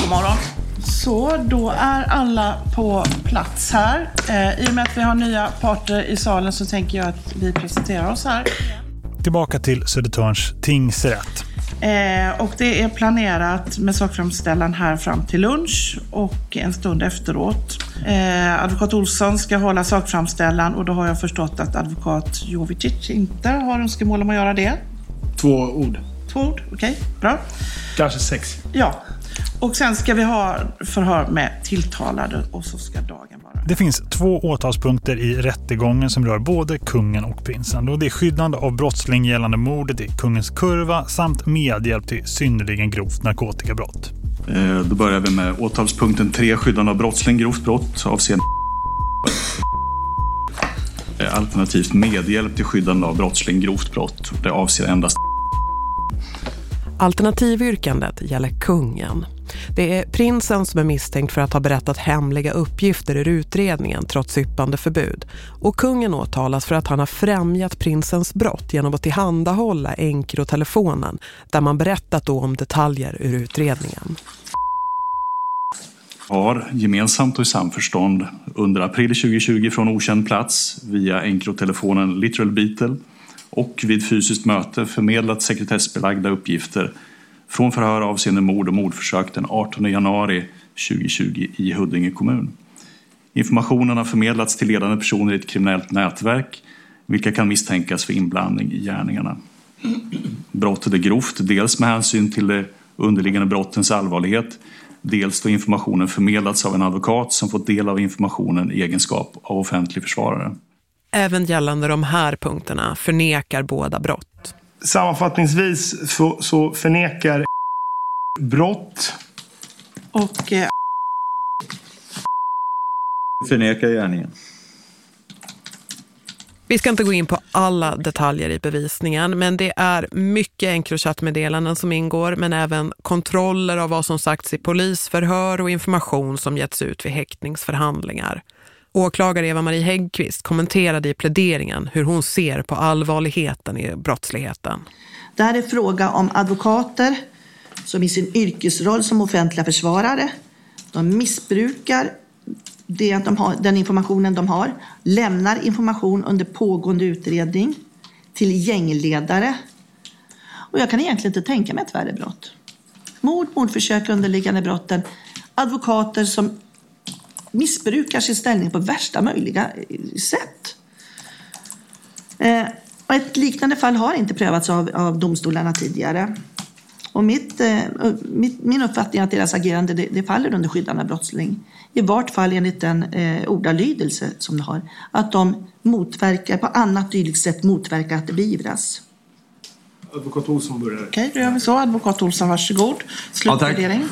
God morgon. Så, då är alla på plats här. Eh, I och med att vi har nya parter i salen så tänker jag att vi presenterar oss här tillbaka till Södertörns tingsrätt. Eh, och det är planerat med sakframställan här fram till lunch och en stund efteråt. Eh, advokat Olsson ska hålla sakframställan och då har jag förstått att advokat Jovicic inte har önskemål om att göra det. Två ord. Två ord, okej, okay, bra. Kanske sex. Ja, och sen ska vi ha förhör med tilltalade och så ska dagen vara. Det finns två åtalspunkter i rättegången som rör både kungen och prinsen. Och det är skyddande av brottsling gällande mordet i kungens kurva samt medhjälp till synnerligen grovt narkotikabrott. Eh, då börjar vi med åtalspunkten 3, skyddande av brottsling grovt brott avseende eh, alternativt medhjälp till skyddande av brottsling grovt brott. Det avser endast Alternativyrkandet gäller kungen. Det är prinsen som är misstänkt för att ha berättat hemliga uppgifter ur utredningen trots yppande förbud. Och kungen åtalas för att han har främjat prinsens brott genom att tillhandahålla Encrotelefonen där man berättat då om detaljer ur utredningen. Har gemensamt och i samförstånd under april 2020 från okänd plats via Encrotelefonen Literal Beetle och vid fysiskt möte förmedlat sekretessbelagda uppgifter från förhör avseende mord och mordförsök den 18 januari 2020 i Huddinge kommun. Informationen har förmedlats till ledande personer i ett kriminellt nätverk vilka kan misstänkas för inblandning i gärningarna. Brottet är grovt, dels med hänsyn till de underliggande brottens allvarlighet, dels då informationen förmedlats av en advokat som fått del av informationen i egenskap av offentlig försvarare. Även gällande de här punkterna förnekar båda brott. Sammanfattningsvis så, så förnekar brott Och eh, Förnekar gärningen. Vi ska inte gå in på alla detaljer i bevisningen men det är mycket Encrochat-meddelanden som ingår men även kontroller av vad som sagts i polisförhör och information som getts ut vid häktningsförhandlingar. Åklagare Eva-Marie Häggqvist kommenterade i pläderingen hur hon ser på allvarligheten i brottsligheten. Det här är fråga om advokater som i sin yrkesroll som offentliga försvarare, de missbrukar det de har, den informationen de har, lämnar information under pågående utredning till gängledare. Och jag kan egentligen inte tänka mig ett värre brott. Mord, mordförsök, underliggande brotten, advokater som missbrukar sin ställning på värsta möjliga eh, sätt. Eh, ett liknande fall har inte prövats av, av domstolarna tidigare. Och mitt, eh, mitt, min uppfattning är att deras agerande det, det faller under skyddande brottsling. I vart fall enligt den eh, ordalydelse som de har. Att de motverkar, på annat dylikt sätt motverkar att det beivras. Advokat Olsson börjar. Okej, då gör vi så. Advokat Olsson, varsågod. Slutvärdering.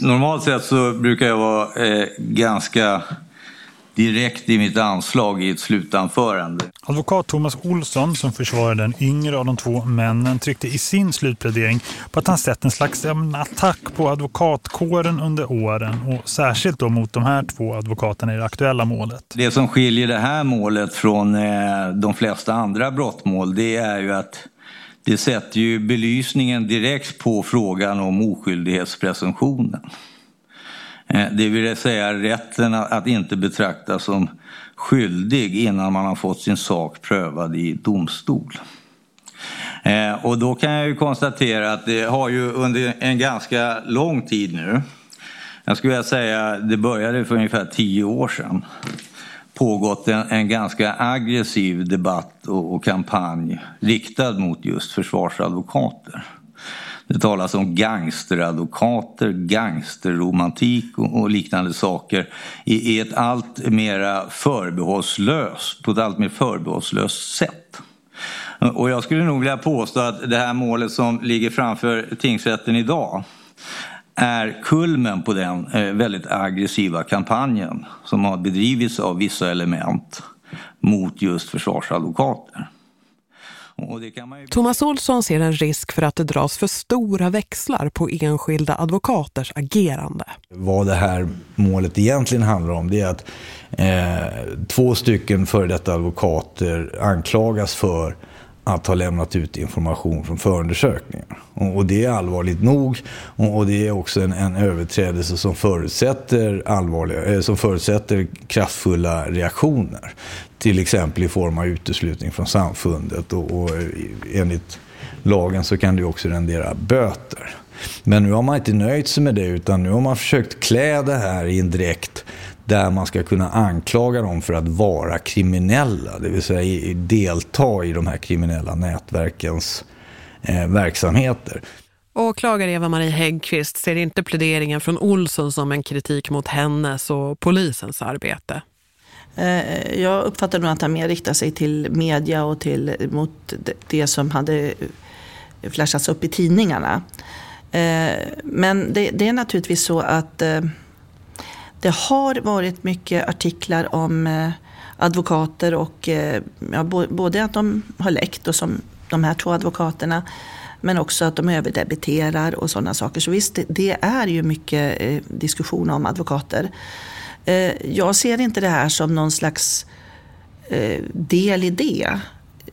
Normalt sett så brukar jag vara eh, ganska direkt i mitt anslag i ett slutanförande. Advokat Thomas Olsson som försvarar den yngre av de två männen tryckte i sin slutplädering på att han sett en slags en attack på advokatkåren under åren och särskilt då mot de här två advokaterna i det aktuella målet. Det som skiljer det här målet från eh, de flesta andra brottmål det är ju att det sätter ju belysningen direkt på frågan om oskyldighetspresumtionen. Eh, det vill säga rätten att inte betraktas som skyldig innan man har fått sin sak prövad i domstol. Eh, och då kan jag ju konstatera att det har ju under en ganska lång tid nu, jag skulle vilja säga det började för ungefär tio år sedan, pågått en, en ganska aggressiv debatt och, och kampanj riktad mot just försvarsadvokater. Det talas om gangsteradvokater, gangsterromantik och, och liknande saker i, i ett allt mera förbehållslöst, på ett allt mer förbehållslöst sätt. Och jag skulle nog vilja påstå att det här målet som ligger framför tingsrätten idag är kulmen på den eh, väldigt aggressiva kampanjen som har bedrivits av vissa element mot just försvarsadvokater. Ju... Thomas Olsson ser en risk för att det dras för stora växlar på enskilda advokaters agerande. Vad det här målet egentligen handlar om det är att eh, två stycken före detta advokater anklagas för att ha lämnat ut information från förundersökningen. Och, det är allvarligt nog och, det är också en, en överträdelse som förutsätter, allvarliga, eh, som förutsätter kraftfulla reaktioner. Till exempel i form av uteslutning från samfundet och, och eh, enligt lagen så kan det också rendera böter. Men nu har man inte nöjt sig med det utan nu har man försökt klä det här i en dräkt där man ska kunna anklaga dem för att vara kriminella, det vill säga delta i de här kriminella nätverkens eh, verksamheter. Åklagare Eva-Marie Häggqvist ser inte pläderingen från Olsson som en kritik mot hennes och polisens arbete. Eh, jag uppfattar nog att han mer riktar sig till media och till, mot det som hade flashats upp i tidningarna. Eh, men det, det är naturligtvis så att eh, det har varit mycket artiklar om eh, advokater och eh, ja, både att de har läckt och som de här två advokaterna. Men också att de överdebiterar och sådana saker. Så visst, det är ju mycket eh, diskussion om advokater. Jag ser inte det här som någon slags del i det.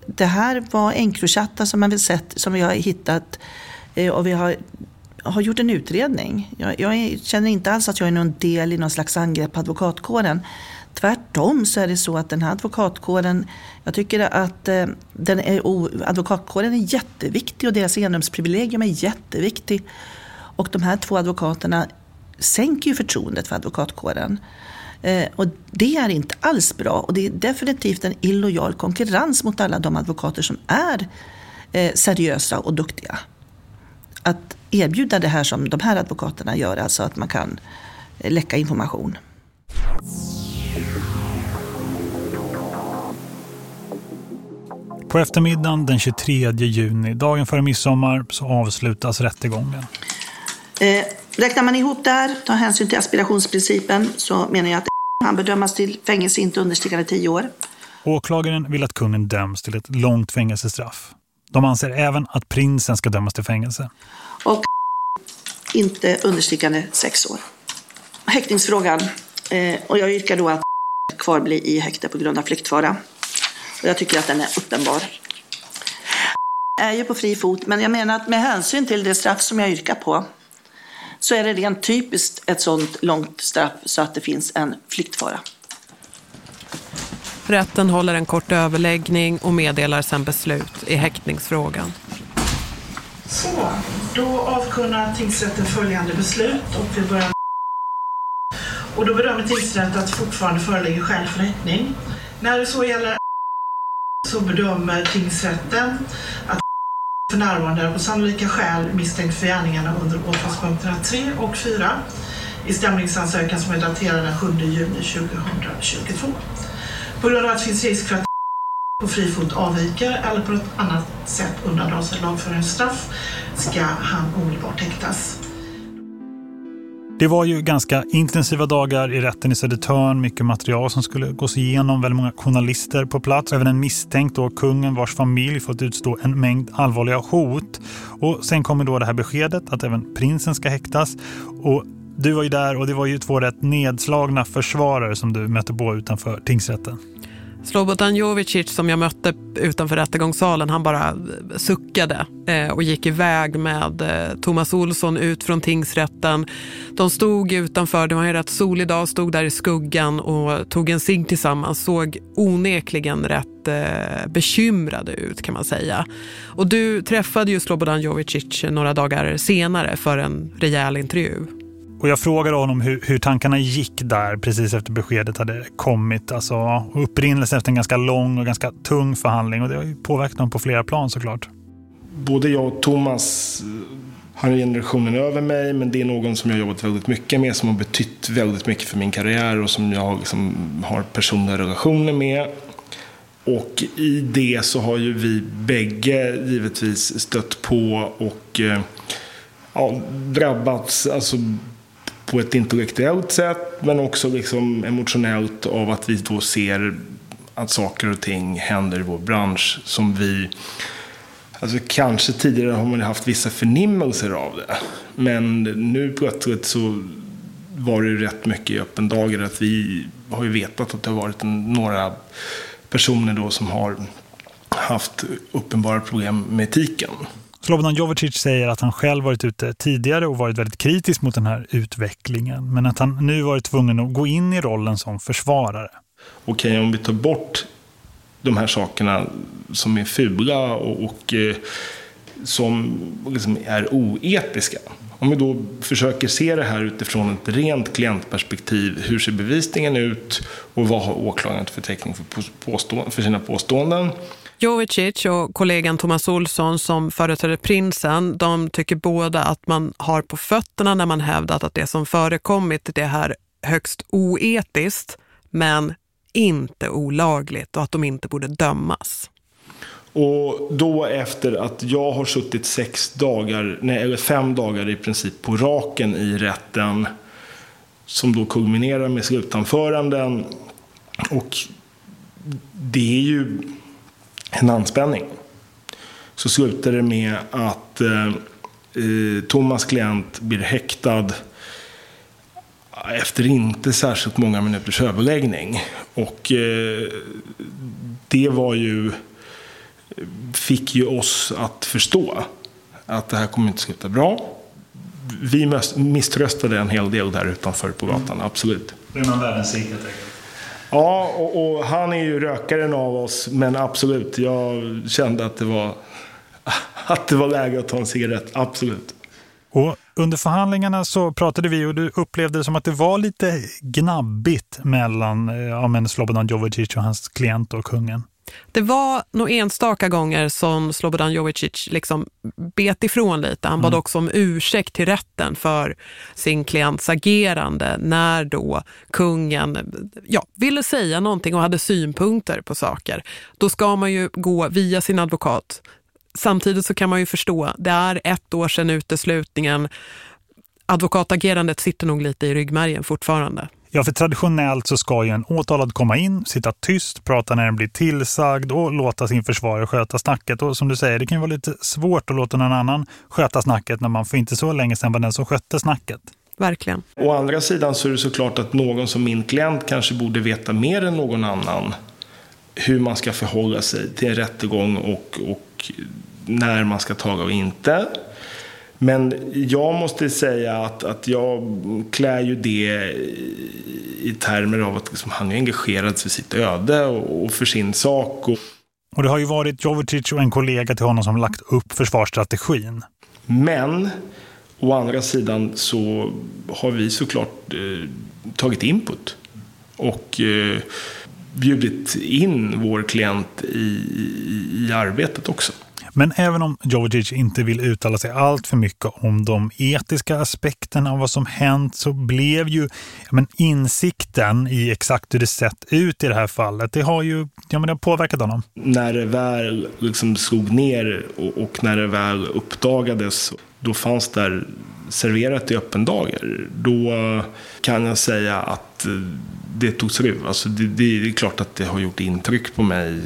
Det här var Encrochattar som, sett, som vi har hittat och vi har, har gjort en utredning. Jag, jag, känner inte alls att jag är någon del i någon slags angrepp på advokatkåren. Tvärtom så är det så att den här advokatkåren, jag tycker att eh, den är, advokatkåren är jätteviktig och deras enrumsprivilegium är jätteviktig. Och de här två advokaterna sänker ju förtroendet för advokatkåren. Eh, och det är inte alls bra och det är definitivt en illojal konkurrens mot alla de advokater som är eh, seriösa och duktiga. Att erbjuda det här som de här advokaterna gör, alltså att man kan eh, läcka information. På eftermiddagen den 23 juni, dagen före midsommar, så avslutas rättegången. Eh, räknar man ihop det här, tar hänsyn till aspirationsprincipen, så menar jag att han bedömas till fängelse inte understigande tio år. Åklagaren vill att kungen döms till ett långt fängelsestraff. De anser även att prinsen ska dömas till fängelse. Och inte understigande sex år. Häktningsfrågan. Eh, och jag yrkar då att kvar blir i häkte på grund av flyktfara. Och jag tycker att den är uppenbar. Är ju på fri fot, men jag menar att med hänsyn till det straff som jag yrkar på så är det rent typiskt ett sådant långt straff så att det finns en flyktfara. Rätten håller en kort överläggning och meddelar sen beslut i häktningsfrågan. Så, då avkunnar tingsrätten följande beslut och vi börjar och då bedömer tingsrätten att fortfarande föreligger skäl för häktning. När det så gäller så bedömer tingsrätten att för närvarande är på sannolika skäl misstänkt för gärningarna under åtalspunkterna 3 och 4 i stämningsansökan som är daterad den 7 juni 2022. På grund av att det finns risk för att på fri fot avviker eller på ett annat sätt undandrar sig lagföringsstraff ska han omedelbart häktas. Det var ju ganska intensiva dagar i rätten i Södertörn, mycket material som skulle gås igenom, väldigt många journalister på plats, även en misstänkt då kungen vars familj fått utstå en mängd allvarliga hot. Och sen kommer då det här beskedet att även prinsen ska häktas och du var ju där och det var ju två rätt nedslagna försvarare som du mötte på utanför tingsrätten. Slobodan Jovicic som jag mötte utanför rättegångssalen, han bara suckade eh, och gick iväg med eh, Thomas Olsson ut från tingsrätten. De stod utanför, det var en rätt solig dag, stod där i skuggan och tog en cigg tillsammans. Såg onekligen rätt eh, bekymrade ut kan man säga. Och du träffade ju Slobodan Jovicic några dagar senare för en rejäl intervju. Och jag frågade honom hur, hur, tankarna gick där precis efter beskedet hade kommit. Alltså upprinnelsen efter en ganska lång och ganska tung förhandling. Och det har ju påverkat honom på flera plan såklart. Både jag och Thomas har generationen över mig. Men det är någon som jag jobbat väldigt mycket med. Som har betytt väldigt mycket för min karriär. Och som jag liksom har personliga relationer med. Och i det så har ju vi bägge givetvis stött på och eh, ja, drabbats. Alltså på ett intellektuellt sätt men också liksom emotionellt av att vi då ser att saker och ting händer i vår bransch som vi Alltså kanske tidigare har man haft vissa förnimmelser av det. Men nu plötsligt så var det rätt mycket i öppen dager att vi har ju vetat att det har varit några personer då som har haft uppenbara problem med etiken. Slobodan Jovicic säger att han själv varit ute tidigare och varit väldigt kritisk mot den här utvecklingen. Men att han nu varit tvungen att gå in i rollen som försvarare. Okej, om vi tar bort de här sakerna som är fula och, och eh, som liksom är oetiska. Om vi då försöker se det här utifrån ett rent klientperspektiv. Hur ser bevisningen ut och vad har åklagaren för täckning för, för sina påståenden? Jovicic och kollegan Thomas Olsson som företräder prinsen, de tycker båda att man har på fötterna när man hävdat att det som förekommit det här högst oetiskt men inte olagligt och att de inte borde dömas. Och då efter att jag har suttit sex dagar, nej, eller fem dagar i princip på raken i rätten som då kulminerar med slutanföranden och det är ju en anspänning. så slutar det med att eh, eh, Thomas klient blir häktad efter inte särskilt många minuters överläggning. Och eh, det var ju, fick ju oss att förstå att det här kommer inte sluta bra. Vi misströstade en hel del där utanför på gatan, absolut. Det är man världens helt enkelt. Ja, och, och, han är ju rökaren av oss, men absolut, jag kände att det var, att det var läge att ta en cigarett, absolut. Och under förhandlingarna så pratade vi och du upplevde det som att det var lite gnabbigt mellan eh, ja, Slobodan Jovicic och hans klient och kungen. Det var nog enstaka gånger som Slobodan Jovicic liksom bet ifrån lite. Han bad mm. också om ursäkt till rätten för sin klients agerande när då kungen ja, ville säga någonting och hade synpunkter på saker. Då ska man ju gå via sin advokat. Samtidigt så kan man ju förstå, det är ett år sedan uteslutningen. Advokatagerandet sitter nog lite i ryggmärgen fortfarande. Ja, för traditionellt så ska ju en åtalad komma in, sitta tyst, prata när den blir tillsagd och låta sin försvarare sköta snacket. Och som du säger, det kan ju vara lite svårt att låta någon annan sköta snacket när man för inte så länge sedan var den som skötte snacket. Verkligen. Å andra sidan så är det såklart att någon som min klient kanske borde veta mer än någon annan hur man ska förhålla sig till en rättegång och, och när man ska taga och inte. Men jag måste säga att, att jag klär ju det i termer av att liksom, han är engagerad för sitt öde och, och för sin sak. Och... och det har ju varit Jovicic och en kollega till honom som lagt upp försvarsstrategin. Men å andra sidan så har vi såklart eh, tagit input och eh, bjudit in vår klient i, i, i arbetet också. Men även om Jovicic inte vill uttala sig allt för mycket om de etiska aspekterna av vad som hänt så blev ju men, insikten i exakt hur det sett ut i det här fallet, det har ju ja, men det har påverkat honom. När det väl liksom slog ner och, och när det väl uppdagades, då fanns där serverat i öppen dager. Då kan jag säga att eh, det tog skruv. Alltså det, det, är klart att det har gjort intryck på mig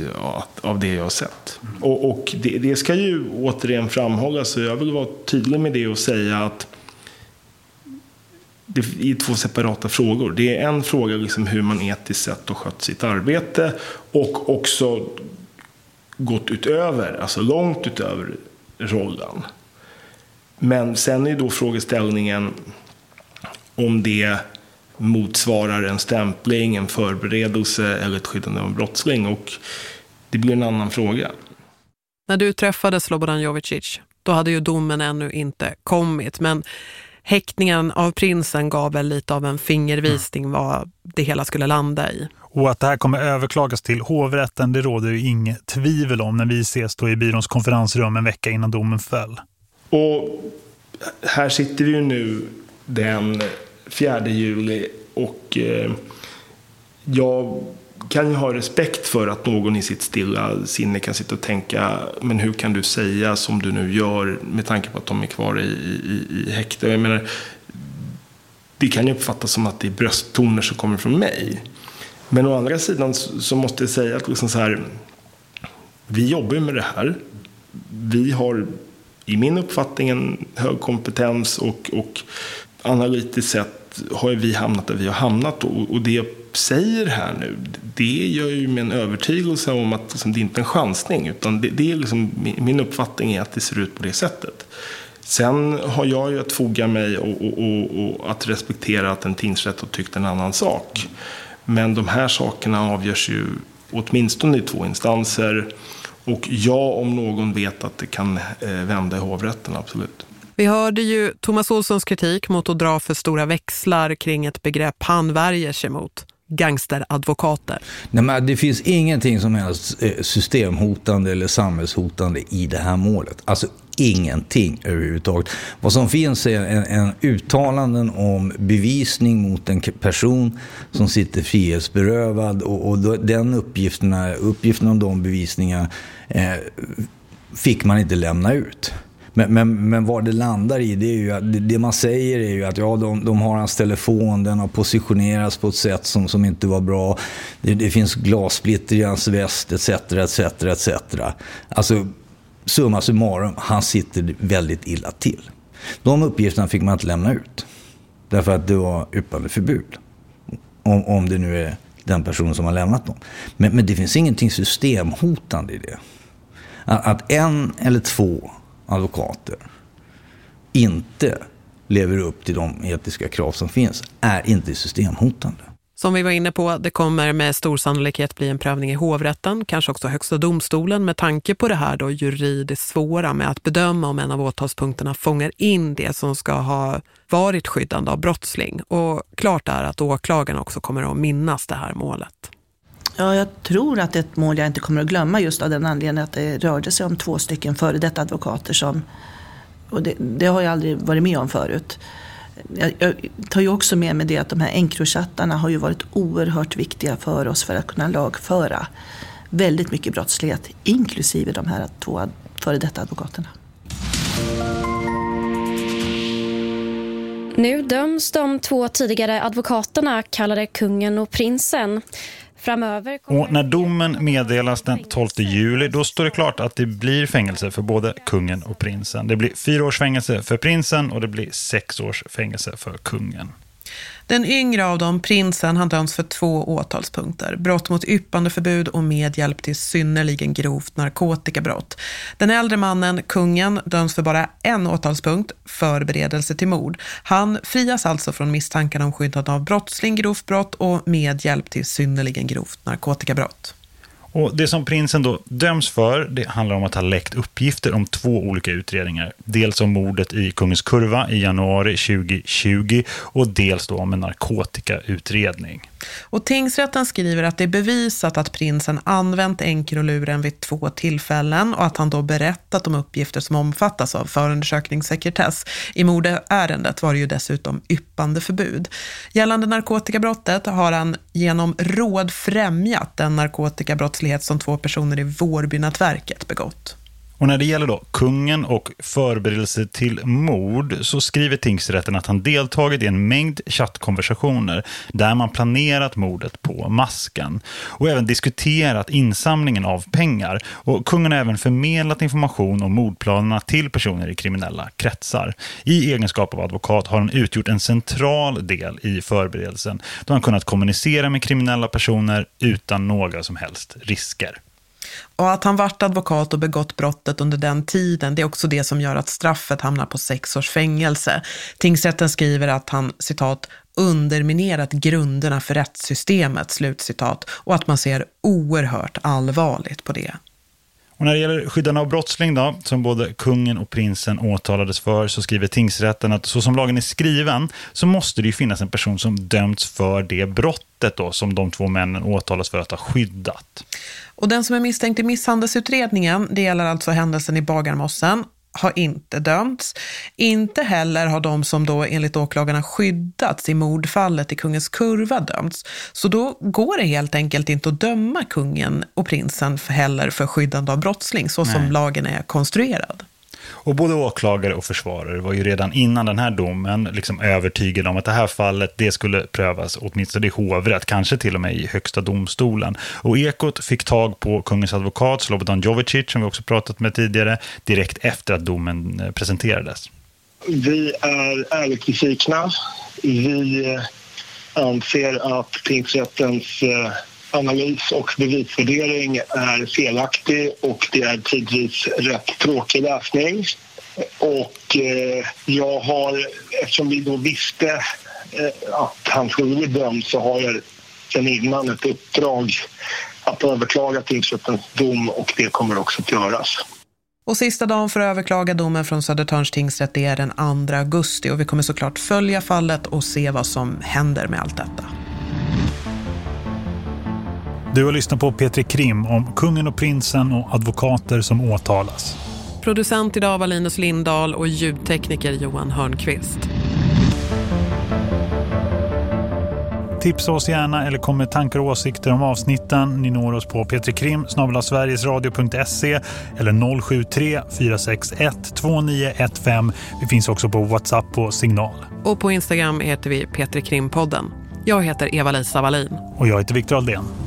av det jag har sett. Och, och det, det, ska ju återigen framhållas, så jag vill vara tydlig med det och säga att det är två separata frågor. Det är en fråga liksom hur man etiskt sett har skött sitt arbete och också gått utöver, alltså långt utöver rollen. Men sen är då frågeställningen om det motsvarar en stämpling, en förberedelse eller ett skyddande av en brottsling. Och det blir en annan fråga. När du träffade Slobodan Jovicic, då hade ju domen ännu inte kommit. Men häktningen av prinsen gav väl lite av en fingervisning mm. vad det hela skulle landa i. Och att det här kommer överklagas till hovrätten, det råder ju inget tvivel om när vi ses då i byråns konferensrum en vecka innan domen föll. Och här sitter vi ju nu den 4 juli och eh, jag kan ju ha respekt för att någon i sitt stilla sinne kan sitta och tänka men hur kan du säga som du nu gör med tanke på att de är kvar i, i, i häkte. Jag menar, det kan ju uppfattas som att det är brösttoner som kommer från mig. Men å andra sidan så måste jag säga att liksom så här, vi jobbar med det här. Vi har i min uppfattning en hög kompetens och, och analytiskt sett har vi hamnat där vi har hamnat. Och, och det jag säger här nu, det gör ju min övertygelse om att liksom, det är inte är en chansning. Utan det, det är liksom, min uppfattning är att det ser ut på det sättet. Sen har jag ju att foga mig och, och, och, och, att respektera att en tingsrätt har tyckt en annan sak. Men de här sakerna avgörs ju åtminstone i två instanser. Och jag om någon vet att det kan eh, vända i hovrätten, absolut. Vi hörde ju Thomas Olssons kritik mot att dra för stora växlar kring ett begrepp han värjer sig mot gangsteradvokater. Nej, men det finns ingenting som helst eh, systemhotande eller samhällshotande i det här målet. Alltså ingenting överhuvudtaget. Vad som finns är en, en uttalanden om bevisning mot en person som sitter frihetsberövad och, och den uppgifterna, uppgiften om de bevisningarna eh, fick man inte lämna ut. Men, men, men vad det landar i, det är ju att det, det man säger är ju att ja, de, de, har hans telefon, den har positionerats på ett sätt som, som inte var bra. Det, det finns glassplitter i hans väst, etc, etc, etc. Alltså, summa summarum, han sitter väldigt illa till. De uppgifterna fick man inte lämna ut. Därför att det var yppande förbud. Om, om det nu är den personen som har lämnat dem. Men, men det finns ingenting systemhotande i det. Att, att en eller två advokater inte lever upp till de etiska krav som finns är inte systemhotande. Som vi var inne på, det kommer med stor sannolikhet bli en prövning i hovrätten, kanske också högsta domstolen med tanke på det här då juridiskt svåra med att bedöma om en av åtalspunkterna fångar in det som ska ha varit skyddande av brottsling. Och klart är att åklagaren också kommer att minnas det här målet. Ja, jag tror att det är ett mål jag inte kommer att glömma just av den anledningen att det rörde sig om två stycken före detta advokater som, och det, det har jag aldrig varit med om förut. Jag, jag tar ju också med mig det att de här Encrochattarna har ju varit oerhört viktiga för oss för att kunna lagföra väldigt mycket brottslighet, inklusive de här två före detta advokaterna. Nu döms de två tidigare advokaterna kallade kungen och prinsen. Framöver och när domen meddelas den 12 juli då står det klart att det blir fängelse för både kungen och prinsen. Det blir fyra års fängelse för prinsen och det blir sex års fängelse för kungen. Den yngre av dem, prinsen, han döms för två åtalspunkter. Brott mot yppandeförbud och medhjälp till synnerligen grovt narkotikabrott. Den äldre mannen, kungen, döms för bara en åtalspunkt, förberedelse till mord. Han frias alltså från misstankarna om skyddande av brottsling, grovt brott och medhjälp till synnerligen grovt narkotikabrott. Och det som prinsen då döms för, det handlar om att ha läckt uppgifter om två olika utredningar. Dels om mordet i Kungens Kurva i januari 2020 och dels då om en narkotikautredning. Och tingsrätten skriver att det är bevisat att prinsen använt enkroluren vid två tillfällen och att han då berättat om uppgifter som omfattas av förundersökningssekretess. I mordärendet var det ju dessutom yppande förbud. Gällande narkotikabrottet har han genom råd främjat den narkotikabrottslighet som två personer i Vårbynätverket begått. Och när det gäller då kungen och förberedelse till mord så skriver tingsrätten att han deltagit i en mängd chattkonversationer där man planerat mordet på masken och även diskuterat insamlingen av pengar. Och kungen har även förmedlat information om mordplanerna till personer i kriminella kretsar. I egenskap av advokat har han utgjort en central del i förberedelsen då han kunnat kommunicera med kriminella personer utan några som helst risker. Och att han varit advokat och begått brottet under den tiden, det är också det som gör att straffet hamnar på sex års fängelse. Tingsrätten skriver att han, citat, underminerat grunderna för rättssystemet, slutcitat, och att man ser oerhört allvarligt på det. Och när det gäller skyddande av brottsling då, som både kungen och prinsen åtalades för så skriver tingsrätten att så som lagen är skriven så måste det ju finnas en person som dömts för det brottet då som de två männen åtalas för att ha skyddat. Och den som är misstänkt i misshandelsutredningen, det gäller alltså händelsen i Bagarmossen, har inte dömts. Inte heller har de som då enligt åklagarna skyddats i mordfallet i Kungens Kurva dömts. Så då går det helt enkelt inte att döma kungen och prinsen heller för skyddande av brottsling så som lagen är konstruerad. Och både åklagare och försvarare var ju redan innan den här domen liksom övertygade om att det här fallet det skulle prövas åtminstone i hovrätt, kanske till och med i högsta domstolen. Och Ekot fick tag på kungens advokat Slobodan Jovicic som vi också pratat med tidigare direkt efter att domen eh, presenterades. Vi är ärligt besvikna. Vi eh, anser att tingsrättens eh, analys och bevisvärdering är felaktig och det är tidvis rätt tråkig läsning. Och eh, jag har, eftersom vi då visste eh, att han skulle bli dömd så har jag sedan innan ett uppdrag att överklaga tingsrättens dom och det kommer också att göras. Och sista dagen för att överklaga domen från Södertörns tingsrätt är den 2 augusti och vi kommer såklart följa fallet och se vad som händer med allt detta. Du har lyssnat på Petri Krim om kungen och prinsen och advokater som åtalas. Producent idag var Linus Lindahl och ljudtekniker Johan Hörnqvist. Tipsa oss gärna eller kom med tankar och åsikter om avsnitten. Ni når oss på petrikrim sverigesradio.se eller 073 461 2915. Vi finns också på WhatsApp på Signal. Och på Instagram heter vi Petrikrimpodden. Jag heter Eva-Lisa Wallin. Och jag heter Viktor Aldén.